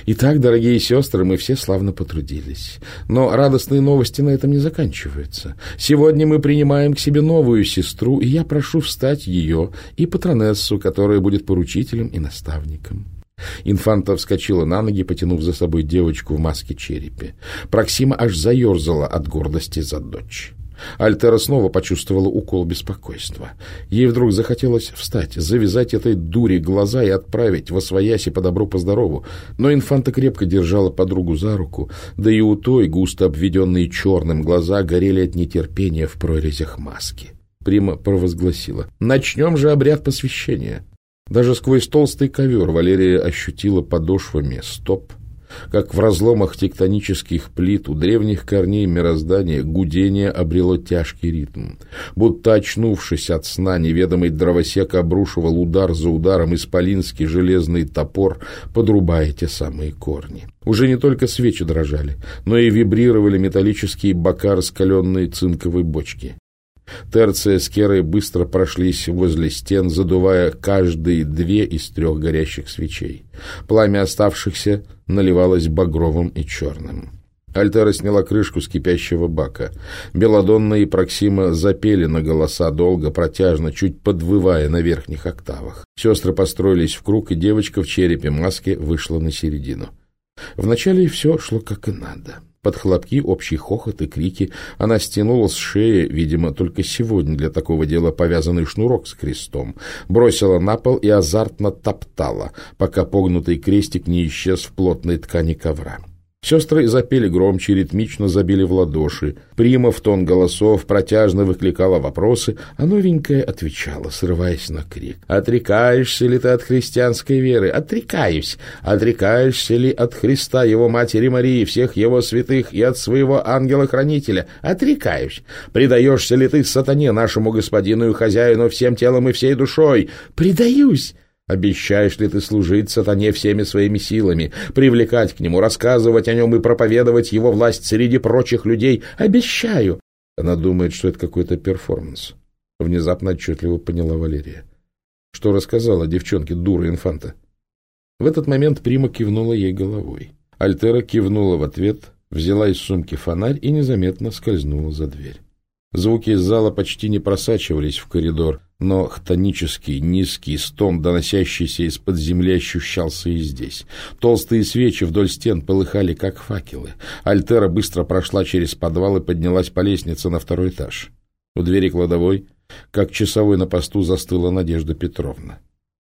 Итак, дорогие сестры, мы все славно потрудились. Но радостные новости на этом не заканчиваются. Сегодня мы принимаем к себе новую сестру, и я прошу встать ее и патронессу, которая будет поручителем и наставником. Инфанта вскочила на ноги, потянув за собой девочку в маске черепе. Проксима аж заерзала от гордости за дочь. Альтера снова почувствовала укол беспокойства. Ей вдруг захотелось встать, завязать этой дуре глаза и отправить во свояси по добру, по здорову. Но инфанта крепко держала подругу за руку, да и у той, густо обведенные черным глаза, горели от нетерпения в прорезях маски. Прима провозгласила. «Начнем же обряд посвящения». Даже сквозь толстый ковер Валерия ощутила подошвами стоп, как в разломах тектонических плит у древних корней мироздания гудение обрело тяжкий ритм. Будто очнувшись от сна, неведомый дровосек обрушивал удар за ударом исполинский железный топор, подрубая те самые корни. Уже не только свечи дрожали, но и вибрировали металлические бока раскаленной цинковой бочки. Терция с Керой быстро прошлись возле стен, задувая каждые две из трех горящих свечей. Пламя оставшихся наливалось багровым и черным. Альтера сняла крышку с кипящего бака. Беладонна и Проксима запели на голоса долго, протяжно, чуть подвывая на верхних октавах. Сестры построились в круг, и девочка в черепе маски вышла на середину. Вначале все шло как и надо. Под хлопки, общий хохот и крики она стянула с шеи, видимо, только сегодня для такого дела повязанный шнурок с крестом, бросила на пол и азартно топтала, пока погнутый крестик не исчез в плотной ткани ковра. Сестры запели громче, ритмично забили в ладоши. Прима в тон голосов протяжно выкликала вопросы, а новенькая отвечала, срываясь на крик. «Отрекаешься ли ты от христианской веры?» «Отрекаюсь!» «Отрекаешься ли от Христа, его матери Марии, всех его святых и от своего ангела-хранителя?» «Отрекаюсь!» «Предаешься ли ты сатане, нашему господину и хозяину, всем телом и всей душой?» «Предаюсь!» Обещаешь ли ты служить сатане всеми своими силами, привлекать к нему, рассказывать о нем и проповедовать его власть среди прочих людей? Обещаю!» Она думает, что это какой-то перформанс. Внезапно отчетливо поняла Валерия. Что рассказала девчонке дура инфанта? В этот момент Прима кивнула ей головой. Альтера кивнула в ответ, взяла из сумки фонарь и незаметно скользнула за дверь. Звуки из зала почти не просачивались в коридор, но хтонический низкий стон, доносящийся из-под земли, ощущался и здесь. Толстые свечи вдоль стен полыхали, как факелы. Альтера быстро прошла через подвал и поднялась по лестнице на второй этаж. У двери кладовой, как часовой на посту, застыла Надежда Петровна.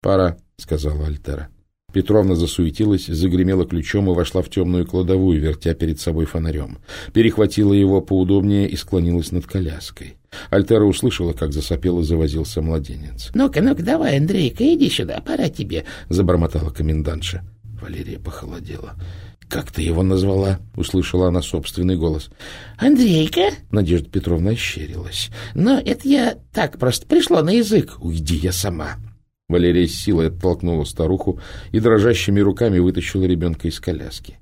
«Пора», — сказала Альтера. Петровна засуетилась, загремела ключом и вошла в темную кладовую, вертя перед собой фонарем. Перехватила его поудобнее и склонилась над коляской. Альтера услышала, как засопел и завозился младенец. — Ну-ка, ну-ка, давай, Андрейка, иди сюда, пора тебе, — забормотала комендантша. Валерия похолодела. — Как ты его назвала? — услышала она собственный голос. — Андрейка? — Надежда Петровна ощерилась. — Но это я так просто пришло на язык. — Уйди я сама. Валерия с силой оттолкнула старуху и дрожащими руками вытащила ребенка из коляски.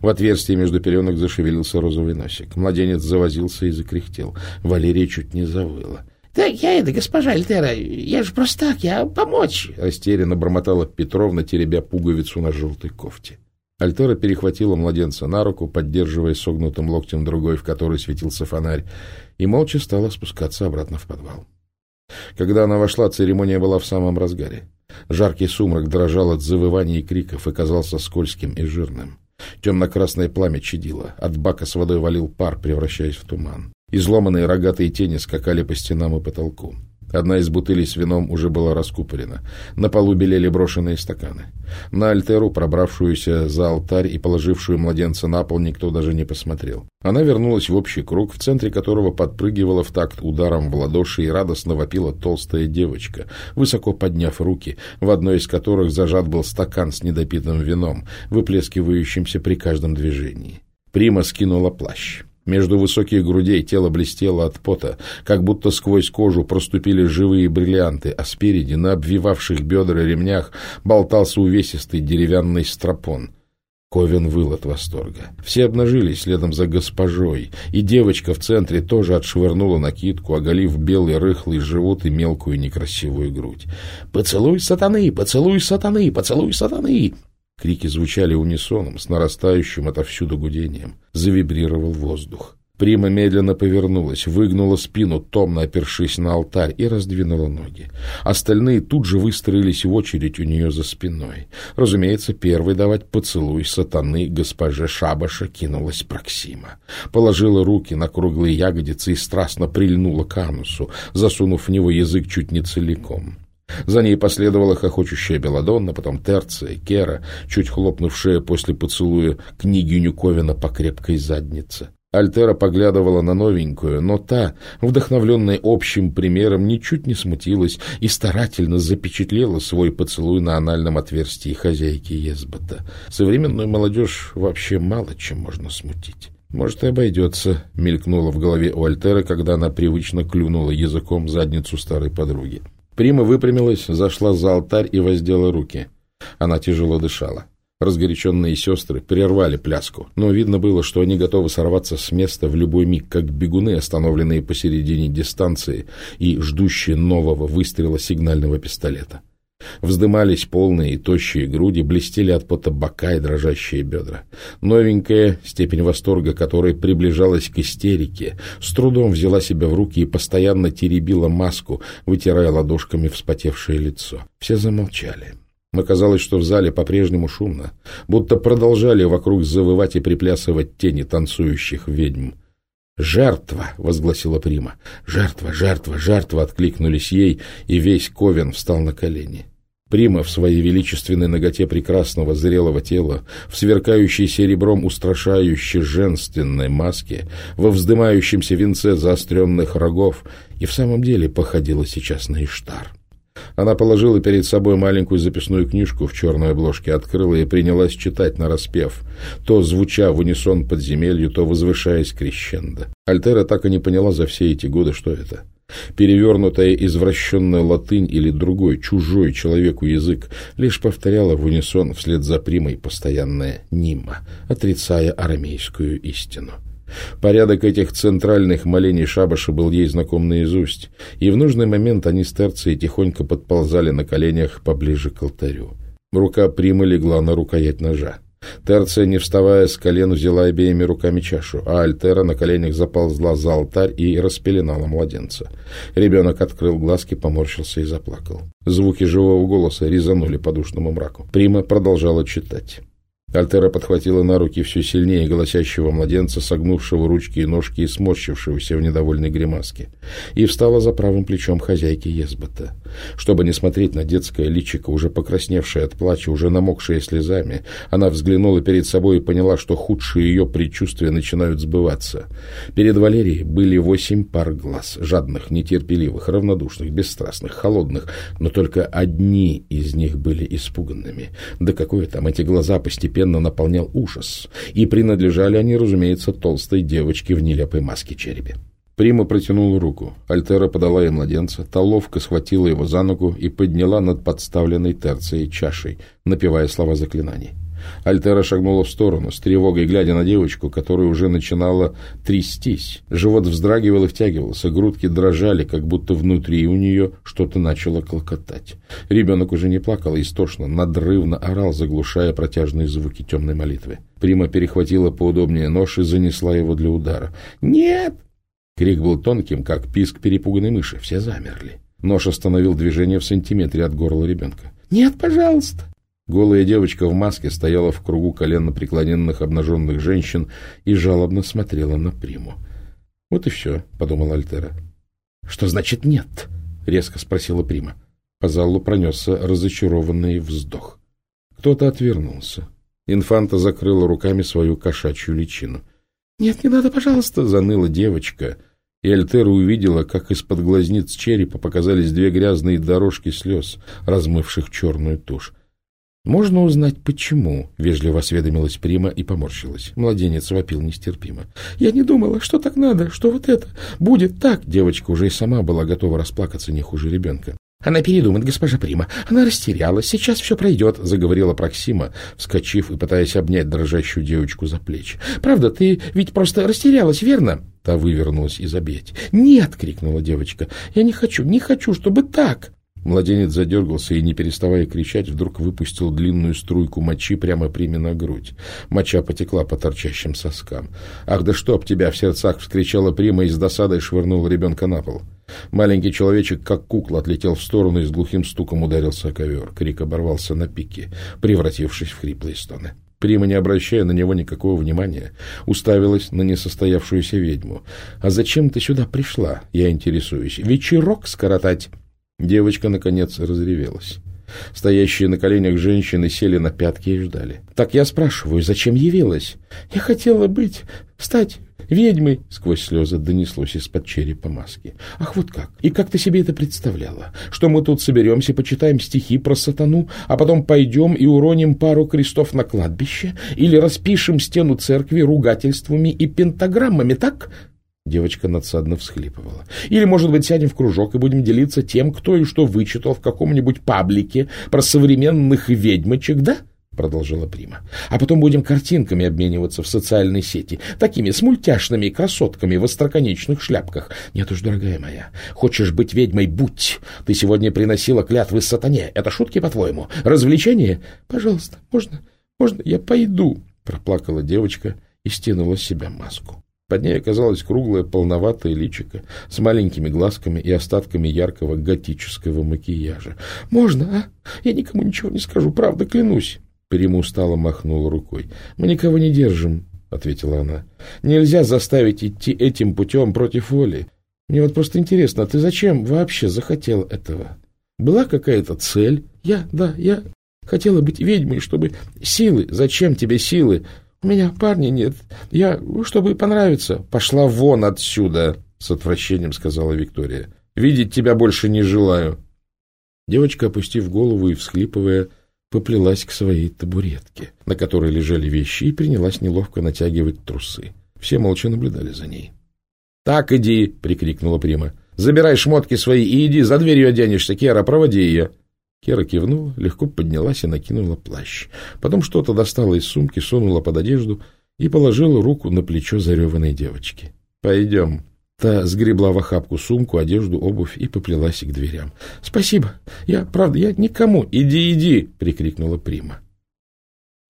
В отверстие между пеленок зашевелился розовый носик. Младенец завозился и закряхтел. Валерия чуть не завыла. — Да я это, госпожа Альтера, я же просто так, я помочь. Растерянно бормотала Петровна, теребя пуговицу на желтой кофте. Альтера перехватила младенца на руку, поддерживая согнутым локтем другой, в которой светился фонарь, и молча стала спускаться обратно в подвал. Когда она вошла, церемония была в самом разгаре. Жаркий сумрак дрожал от завываний и криков и казался скользким и жирным. Темно-красное пламя чадило, от бака с водой валил пар, превращаясь в туман. Изломанные рогатые тени скакали по стенам и потолку. Одна из бутылей с вином уже была раскупорена. На полу белели брошенные стаканы. На Альтеру, пробравшуюся за алтарь и положившую младенца на пол, никто даже не посмотрел. Она вернулась в общий круг, в центре которого подпрыгивала в такт ударом в ладоши и радостно вопила толстая девочка, высоко подняв руки, в одной из которых зажат был стакан с недопитым вином, выплескивающимся при каждом движении. Прима скинула плащ. Между высоких грудей тело блестело от пота, как будто сквозь кожу проступили живые бриллианты, а спереди, на обвивавших бедра ремнях, болтался увесистый деревянный стропон. Ковен выл от восторга. Все обнажились следом за госпожой, и девочка в центре тоже отшвырнула накидку, оголив белый рыхлый живот и мелкую некрасивую грудь. «Поцелуй сатаны! Поцелуй сатаны! Поцелуй сатаны!» Крики звучали унисоном, с нарастающим отовсюду гудением. Завибрировал воздух. Прима медленно повернулась, выгнула спину, томно опершись на алтарь, и раздвинула ноги. Остальные тут же выстроились в очередь у нее за спиной. Разумеется, первый давать поцелуй сатаны госпоже Шабаша кинулась Проксима. Положила руки на круглые ягодицы и страстно прильнула к анусу, засунув в него язык чуть не целиком. За ней последовала хохочущая Беладонна, потом Терция, Кера, чуть хлопнувшая после поцелуя княгиню Ковина по крепкой заднице. Альтера поглядывала на новенькую, но та, вдохновленная общим примером, ничуть не смутилась и старательно запечатлела свой поцелуй на анальном отверстии хозяйки Езбота. Современную молодежь вообще мало чем можно смутить. «Может, и обойдется», — мелькнуло в голове у Альтера, когда она привычно клюнула языком задницу старой подруги. Прима выпрямилась, зашла за алтарь и воздела руки. Она тяжело дышала. Разгоряченные сестры прервали пляску, но видно было, что они готовы сорваться с места в любой миг, как бегуны, остановленные посередине дистанции и ждущие нового выстрела сигнального пистолета. Вздымались полные и тощие груди, блестели от пота бока и дрожащие бедра. Новенькая, степень восторга которой приближалась к истерике, с трудом взяла себя в руки и постоянно теребила маску, вытирая ладошками вспотевшее лицо. Все замолчали. Но казалось, что в зале по-прежнему шумно, будто продолжали вокруг завывать и приплясывать тени танцующих ведьм. «Жертва!» — возгласила Прима. «Жертва! Жертва! Жертва!» — откликнулись ей, и весь Ковен встал на колени. Прима в своей величественной ноготе прекрасного зрелого тела, в сверкающей серебром устрашающей женственной маске, во вздымающемся венце заостренных рогов, и в самом деле походила сейчас на Иштар. Она положила перед собой маленькую записную книжку в черной обложке, открыла и принялась читать на распев, то звуча в унисон подземелью, то возвышаясь крещендо. Альтера так и не поняла за все эти годы, что это. Перевернутая извращенная латынь или другой, чужой человеку язык лишь повторяла в унисон вслед за примой постоянная «нима», отрицая арамейскую истину. Порядок этих центральных молений шабаша был ей знаком наизусть, и в нужный момент они с Терцией тихонько подползали на коленях поближе к алтарю. Рука Примы легла на рукоять ножа. Терция, не вставая с колен, взяла обеими руками чашу, а Альтера на коленях заползла за алтарь и распеленала младенца. Ребенок открыл глазки, поморщился и заплакал. Звуки живого голоса резанули по душному мраку. Прима продолжала читать. Альтера подхватила на руки все сильнее голосящего младенца, согнувшего ручки и ножки и сморщившегося в недовольной гримаске, и встала за правым плечом хозяйки Езбота. Чтобы не смотреть на детское личико, уже покрасневшее от плача, уже намокшее слезами, она взглянула перед собой и поняла, что худшие ее предчувствия начинают сбываться. Перед Валерией были восемь пар глаз, жадных, нетерпеливых, равнодушных, бесстрастных, холодных, но только одни из них были испуганными. Да какое там, эти глаза постепенно постепенно наполнял ужас, и принадлежали они, разумеется, толстой девочке в нелепой маске черепе. Прима протянула руку. Альтера подала ей младенца, та ловко схватила его за ногу и подняла над подставленной терцией чашей, напевая слова заклинаний. Альтера шагнула в сторону, с тревогой глядя на девочку, которая уже начинала трястись. Живот вздрагивал и втягивался, грудки дрожали, как будто внутри у нее что-то начало клокотать. Ребенок уже не плакал, а истошно, надрывно орал, заглушая протяжные звуки темной молитвы. Прима перехватила поудобнее нож и занесла его для удара. «Нет!» Крик был тонким, как писк перепуганной мыши. Все замерли. Нож остановил движение в сантиметре от горла ребенка. «Нет, пожалуйста!» Голая девочка в маске стояла в кругу коленно преклоненных обнаженных женщин и жалобно смотрела на приму. — Вот и все, — подумал Альтера. — Что значит нет? — резко спросила прима. По залу пронесся разочарованный вздох. Кто-то отвернулся. Инфанта закрыла руками свою кошачью личину. — Нет, не надо, пожалуйста, — заныла девочка, и Альтера увидела, как из-под глазниц черепа показались две грязные дорожки слез, размывших черную тушь. «Можно узнать, почему?» — вежливо осведомилась Прима и поморщилась. Младенец вопил нестерпимо. «Я не думала, что так надо, что вот это будет так!» Девочка уже и сама была готова расплакаться не хуже ребенка. «Она передумает, госпожа Прима. Она растерялась. Сейчас все пройдет», — заговорила Проксима, вскочив и пытаясь обнять дрожащую девочку за плечи. «Правда, ты ведь просто растерялась, верно?» Та вывернулась из объятий. «Нет!» — крикнула девочка. «Я не хочу, не хочу, чтобы так!» Младенец задергался и, не переставая кричать, вдруг выпустил длинную струйку мочи прямо приме на грудь. Моча потекла по торчащим соскам. «Ах, да чтоб тебя!» — в сердцах вскричала прима и с досадой швырнула ребенка на пол. Маленький человечек, как кукла, отлетел в сторону и с глухим стуком ударился о ковер. Крик оборвался на пике, превратившись в хриплые стоны. Прима, не обращая на него никакого внимания, уставилась на несостоявшуюся ведьму. «А зачем ты сюда пришла?» — я интересуюсь. «Вечерок скоротать?» Девочка, наконец, разревелась. Стоящие на коленях женщины сели на пятки и ждали. «Так я спрашиваю, зачем явилась?» «Я хотела быть, стать ведьмой!» Сквозь слезы донеслось из-под черепа маски. «Ах, вот как! И как ты себе это представляла? Что мы тут соберемся, почитаем стихи про сатану, а потом пойдем и уроним пару крестов на кладбище? Или распишем стену церкви ругательствами и пентаграммами, так?» Девочка надсадно всхлипывала. Или, может быть, сядем в кружок и будем делиться тем, кто и что вычитал в каком-нибудь паблике про современных ведьмочек, да? продолжила Прима. А потом будем картинками обмениваться в социальной сети, такими с мультяшными красотками в остроконечных шляпках. Нет уж, дорогая моя, хочешь быть ведьмой — будь. Ты сегодня приносила клятвы сатане. Это шутки, по-твоему? Развлечение? Пожалуйста, можно, можно, я пойду, проплакала девочка и стянула с себя маску. Под ней оказалось круглое полноватое личико с маленькими глазками и остатками яркого готического макияжа. — Можно, а? Я никому ничего не скажу, правда, клянусь. Прима устало махнула рукой. — Мы никого не держим, — ответила она. — Нельзя заставить идти этим путем против воли. Мне вот просто интересно, ты зачем вообще захотел этого? Была какая-то цель? Я, да, я хотела быть ведьмой, чтобы... Силы, зачем тебе силы? — У меня парня нет. Я, чтобы понравиться. — Пошла вон отсюда, — с отвращением сказала Виктория. — Видеть тебя больше не желаю. Девочка, опустив голову и всхлипывая, поплелась к своей табуретке, на которой лежали вещи, и принялась неловко натягивать трусы. Все молча наблюдали за ней. — Так иди! — прикрикнула Прима. — Забирай шмотки свои и иди, за дверью оденешься, Кера, проводи ее. Кера кивнула, легко поднялась и накинула плащ. Потом что-то достала из сумки, сунула под одежду и положила руку на плечо зареванной девочки. — Пойдем. Та сгребла в охапку сумку, одежду, обувь и поплелась к дверям. — Спасибо. Я, правда, я никому. — Иди, иди! — прикрикнула Прима.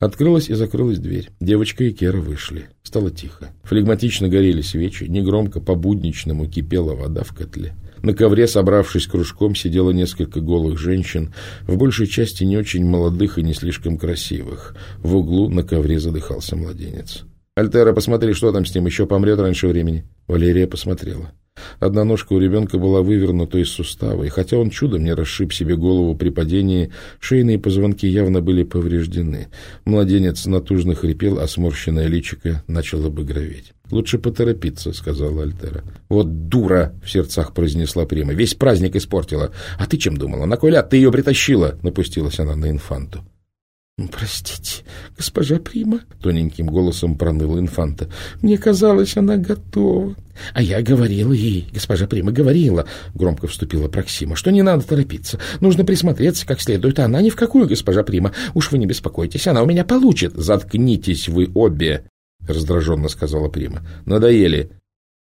Открылась и закрылась дверь. Девочка и Кера вышли. Стало тихо. Флегматично горели свечи, негромко по-будничному кипела вода в котле. На ковре, собравшись кружком, сидело несколько голых женщин, в большей части не очень молодых и не слишком красивых. В углу на ковре задыхался младенец. «Альтера, посмотри, что там с ним, еще помрет раньше времени». Валерия посмотрела. Одна ножка у ребенка была вывернута из сустава, и хотя он чудом не расшиб себе голову при падении, шейные позвонки явно были повреждены. Младенец натужно хрипел, а сморщенное личико начало багроветь. «Лучше поторопиться», — сказала Альтера. «Вот дура!» — в сердцах произнесла Прима. «Весь праздник испортила. А ты чем думала? На кой ты ее притащила?» — напустилась она на инфанту. «Простите, госпожа Прима», — тоненьким голосом проныла инфанта. «Мне казалось, она готова». «А я говорила ей, госпожа Прима говорила», — громко вступила Проксима, «что не надо торопиться. Нужно присмотреться как следует, а она ни в какую, госпожа Прима. Уж вы не беспокойтесь, она у меня получит». «Заткнитесь вы обе», — раздраженно сказала Прима. «Надоели.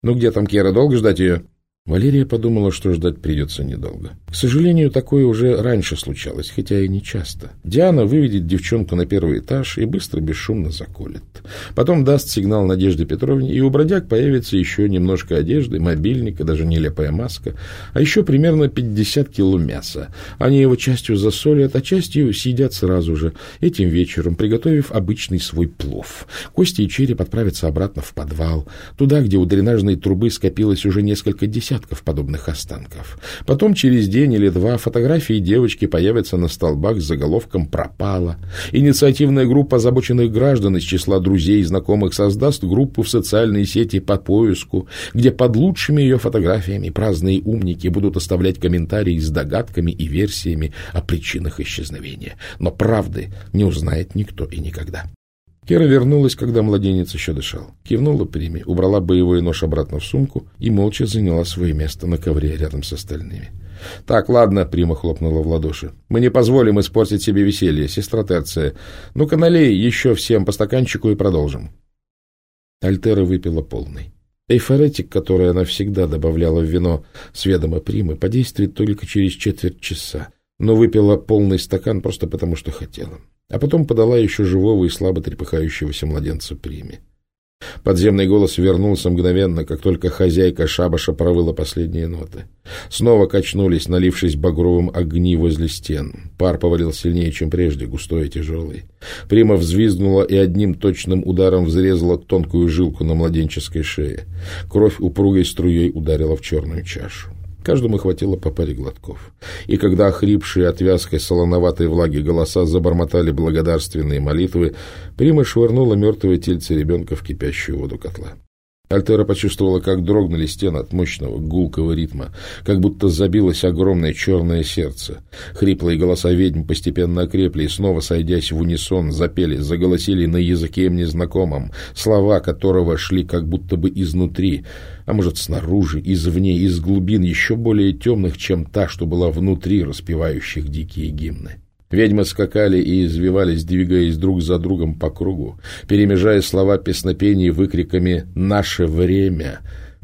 Ну где там Кера, долго ждать ее?» Валерия подумала, что ждать придется недолго. К сожалению, такое уже раньше случалось, хотя и не часто. Диана выведет девчонку на первый этаж и быстро, бесшумно заколет. Потом даст сигнал Надежде Петровне, и у бродяг появится еще немножко одежды, мобильника, даже нелепая маска, а еще примерно 50 кило мяса. Они его частью засолят, а частью съедят сразу же, этим вечером, приготовив обычный свой плов. Кости и череп отправятся обратно в подвал, туда, где у дренажной трубы скопилось уже несколько десятков десятков подобных останков. Потом через день или два фотографии девочки появятся на столбах с заголовком «Пропала». Инициативная группа озабоченных граждан из числа друзей и знакомых создаст группу в социальной сети по поиску, где под лучшими ее фотографиями праздные умники будут оставлять комментарии с догадками и версиями о причинах исчезновения. Но правды не узнает никто и никогда. Кера вернулась, когда младенец еще дышал. Кивнула Приме, убрала боевой нож обратно в сумку и молча заняла свое место на ковре рядом с остальными. — Так, ладно, — Прима хлопнула в ладоши. — Мы не позволим испортить себе веселье, сестра Терция. Ну-ка налей еще всем по стаканчику и продолжим. Альтера выпила полный. Эйфоретик, который она всегда добавляла в вино с ведома Примы, подействует только через четверть часа, но выпила полный стакан просто потому, что хотела а потом подала еще живого и слабо трепыхающегося младенца Приме. Подземный голос вернулся мгновенно, как только хозяйка шабаша провыла последние ноты. Снова качнулись, налившись багровым огни возле стен. Пар повалил сильнее, чем прежде, густой и тяжелый. Прима взвизгнула и одним точным ударом взрезала тонкую жилку на младенческой шее. Кровь упругой струей ударила в черную чашу. Каждому хватило по паре глотков. И когда охрипшие от вязкой солоноватой влаги голоса забормотали благодарственные молитвы, Прима швырнула мертвое тельце ребенка в кипящую воду котла. Альтера почувствовала, как дрогнули стены от мощного гулкого ритма, как будто забилось огромное черное сердце. Хриплые голоса ведьм постепенно окрепли и, снова сойдясь в унисон, запели, заголосили на языке им незнакомом, слова которого шли как будто бы изнутри, а может, снаружи, извне, из глубин, еще более темных, чем та, что была внутри распевающих дикие гимны. Ведьмы скакали и извивались, двигаясь друг за другом по кругу, перемежая слова песнопений выкриками «Наше время!»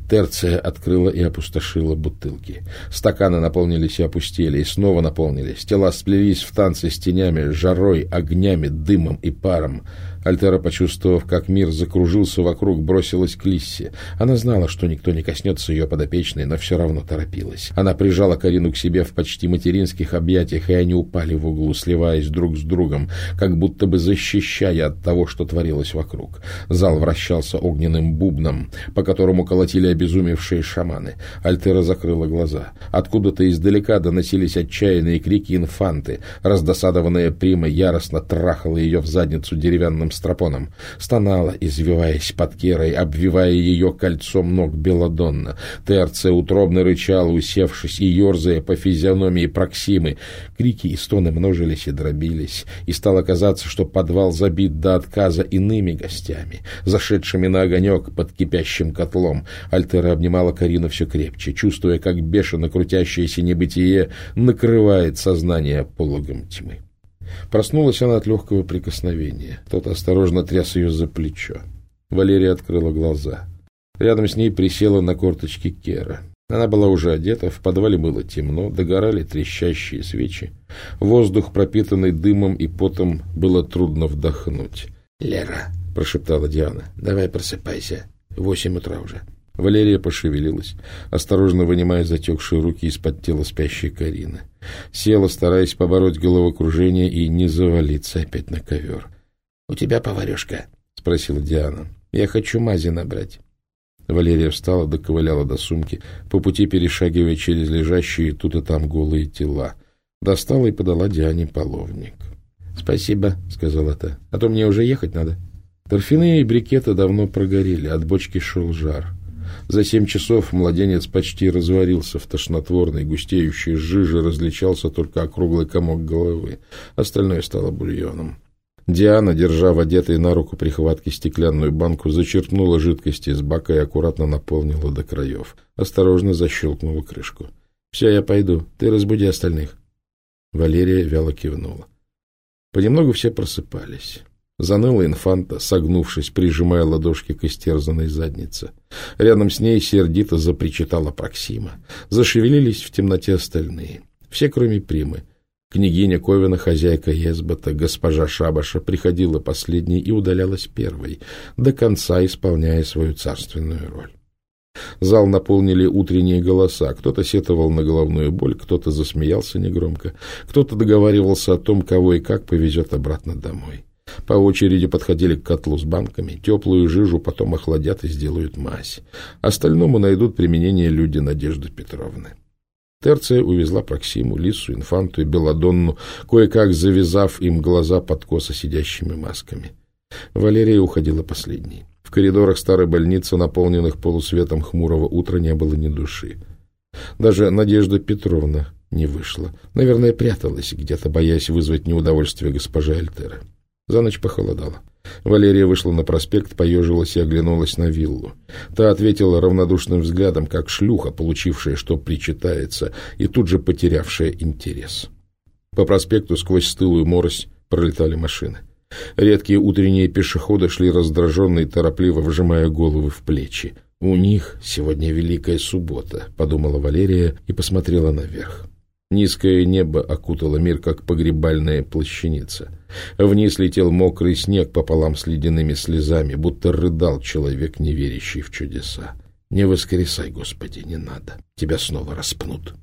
Терция открыла и опустошила бутылки. Стаканы наполнились и опустили, и снова наполнились. Тела сплелись в танцы с тенями, жарой, огнями, дымом и паром. Альтера, почувствовав, как мир закружился вокруг, бросилась к Лиссе. Она знала, что никто не коснется ее подопечной, но все равно торопилась. Она прижала Карину к себе в почти материнских объятиях, и они упали в углу, сливаясь друг с другом, как будто бы защищая от того, что творилось вокруг. Зал вращался огненным бубном, по которому колотили обезумевшие шаманы. Альтера закрыла глаза. Откуда-то издалека доносились отчаянные крики инфанты. Раздосадованная Прима яростно трахала ее в задницу деревянным белым стропоном. Стонала, извиваясь под керой, обвивая ее кольцом ног Беладонна. Терция утробно рычала, усевшись и ерзая по физиономии Проксимы. Крики и стоны множились и дробились, и стало казаться, что подвал забит до отказа иными гостями, зашедшими на огонек под кипящим котлом. Альтера обнимала Карину все крепче, чувствуя, как бешено крутящееся небытие накрывает сознание пологом тьмы. Проснулась она от легкого прикосновения. Тот осторожно тряс ее за плечо. Валерия открыла глаза. Рядом с ней присела на корточки Кера. Она была уже одета, в подвале было темно, догорали трещащие свечи. Воздух, пропитанный дымом и потом, было трудно вдохнуть. — Лера, — прошептала Диана, — давай просыпайся. Восемь утра уже. Валерия пошевелилась, осторожно вынимая затекшие руки из-под тела спящей Карины. Села, стараясь побороть головокружение и не завалиться опять на ковер. — У тебя поварешка? — спросила Диана. — Я хочу мази набрать. Валерия встала, доковыляла до сумки, по пути перешагивая через лежащие тут и там голые тела. Достала и подала Диане половник. — Спасибо, — сказала та, — а то мне уже ехать надо. Торфяные брикеты давно прогорели, от бочки шел жар. За семь часов младенец почти разварился в тошнотворной, густеющей жиже, различался только округлый комок головы. Остальное стало бульоном. Диана, держа в одетой на руку прихватки стеклянную банку, зачерпнула жидкости из бака и аккуратно наполнила до краев. Осторожно защелкнула крышку. — Все, я пойду. Ты разбуди остальных. Валерия вяло кивнула. Понемногу все просыпались. Заныла инфанта, согнувшись, прижимая ладошки к истерзанной заднице. Рядом с ней сердито запричитала Проксима. Зашевелились в темноте остальные. Все, кроме Примы. Княгиня Ковина, хозяйка Езбата, госпожа Шабаша, приходила последней и удалялась первой, до конца исполняя свою царственную роль. Зал наполнили утренние голоса. Кто-то сетовал на головную боль, кто-то засмеялся негромко, кто-то договаривался о том, кого и как повезет обратно домой. По очереди подходили к котлу с банками, теплую жижу потом охладят и сделают мазь. Остальному найдут применение люди Надежды Петровны. Терция увезла Проксиму, Лису, Инфанту и Беладонну, кое-как завязав им глаза под косо сидящими масками. Валерия уходила последней. В коридорах старой больницы, наполненных полусветом хмурого утра, не было ни души. Даже Надежда Петровна не вышла. Наверное, пряталась где-то, боясь вызвать неудовольствие госпожи Альтеры. За ночь похолодало. Валерия вышла на проспект, поежилась и оглянулась на виллу. Та ответила равнодушным взглядом, как шлюха, получившая, что причитается, и тут же потерявшая интерес. По проспекту сквозь стылую морось пролетали машины. Редкие утренние пешеходы шли раздраженно и торопливо вжимая головы в плечи. «У них сегодня Великая Суббота», — подумала Валерия и посмотрела наверх. Низкое небо окутало мир, как погребальная плащаница. Вниз летел мокрый снег пополам с ледяными слезами, будто рыдал человек, не верящий в чудеса. «Не воскресай, Господи, не надо. Тебя снова распнут».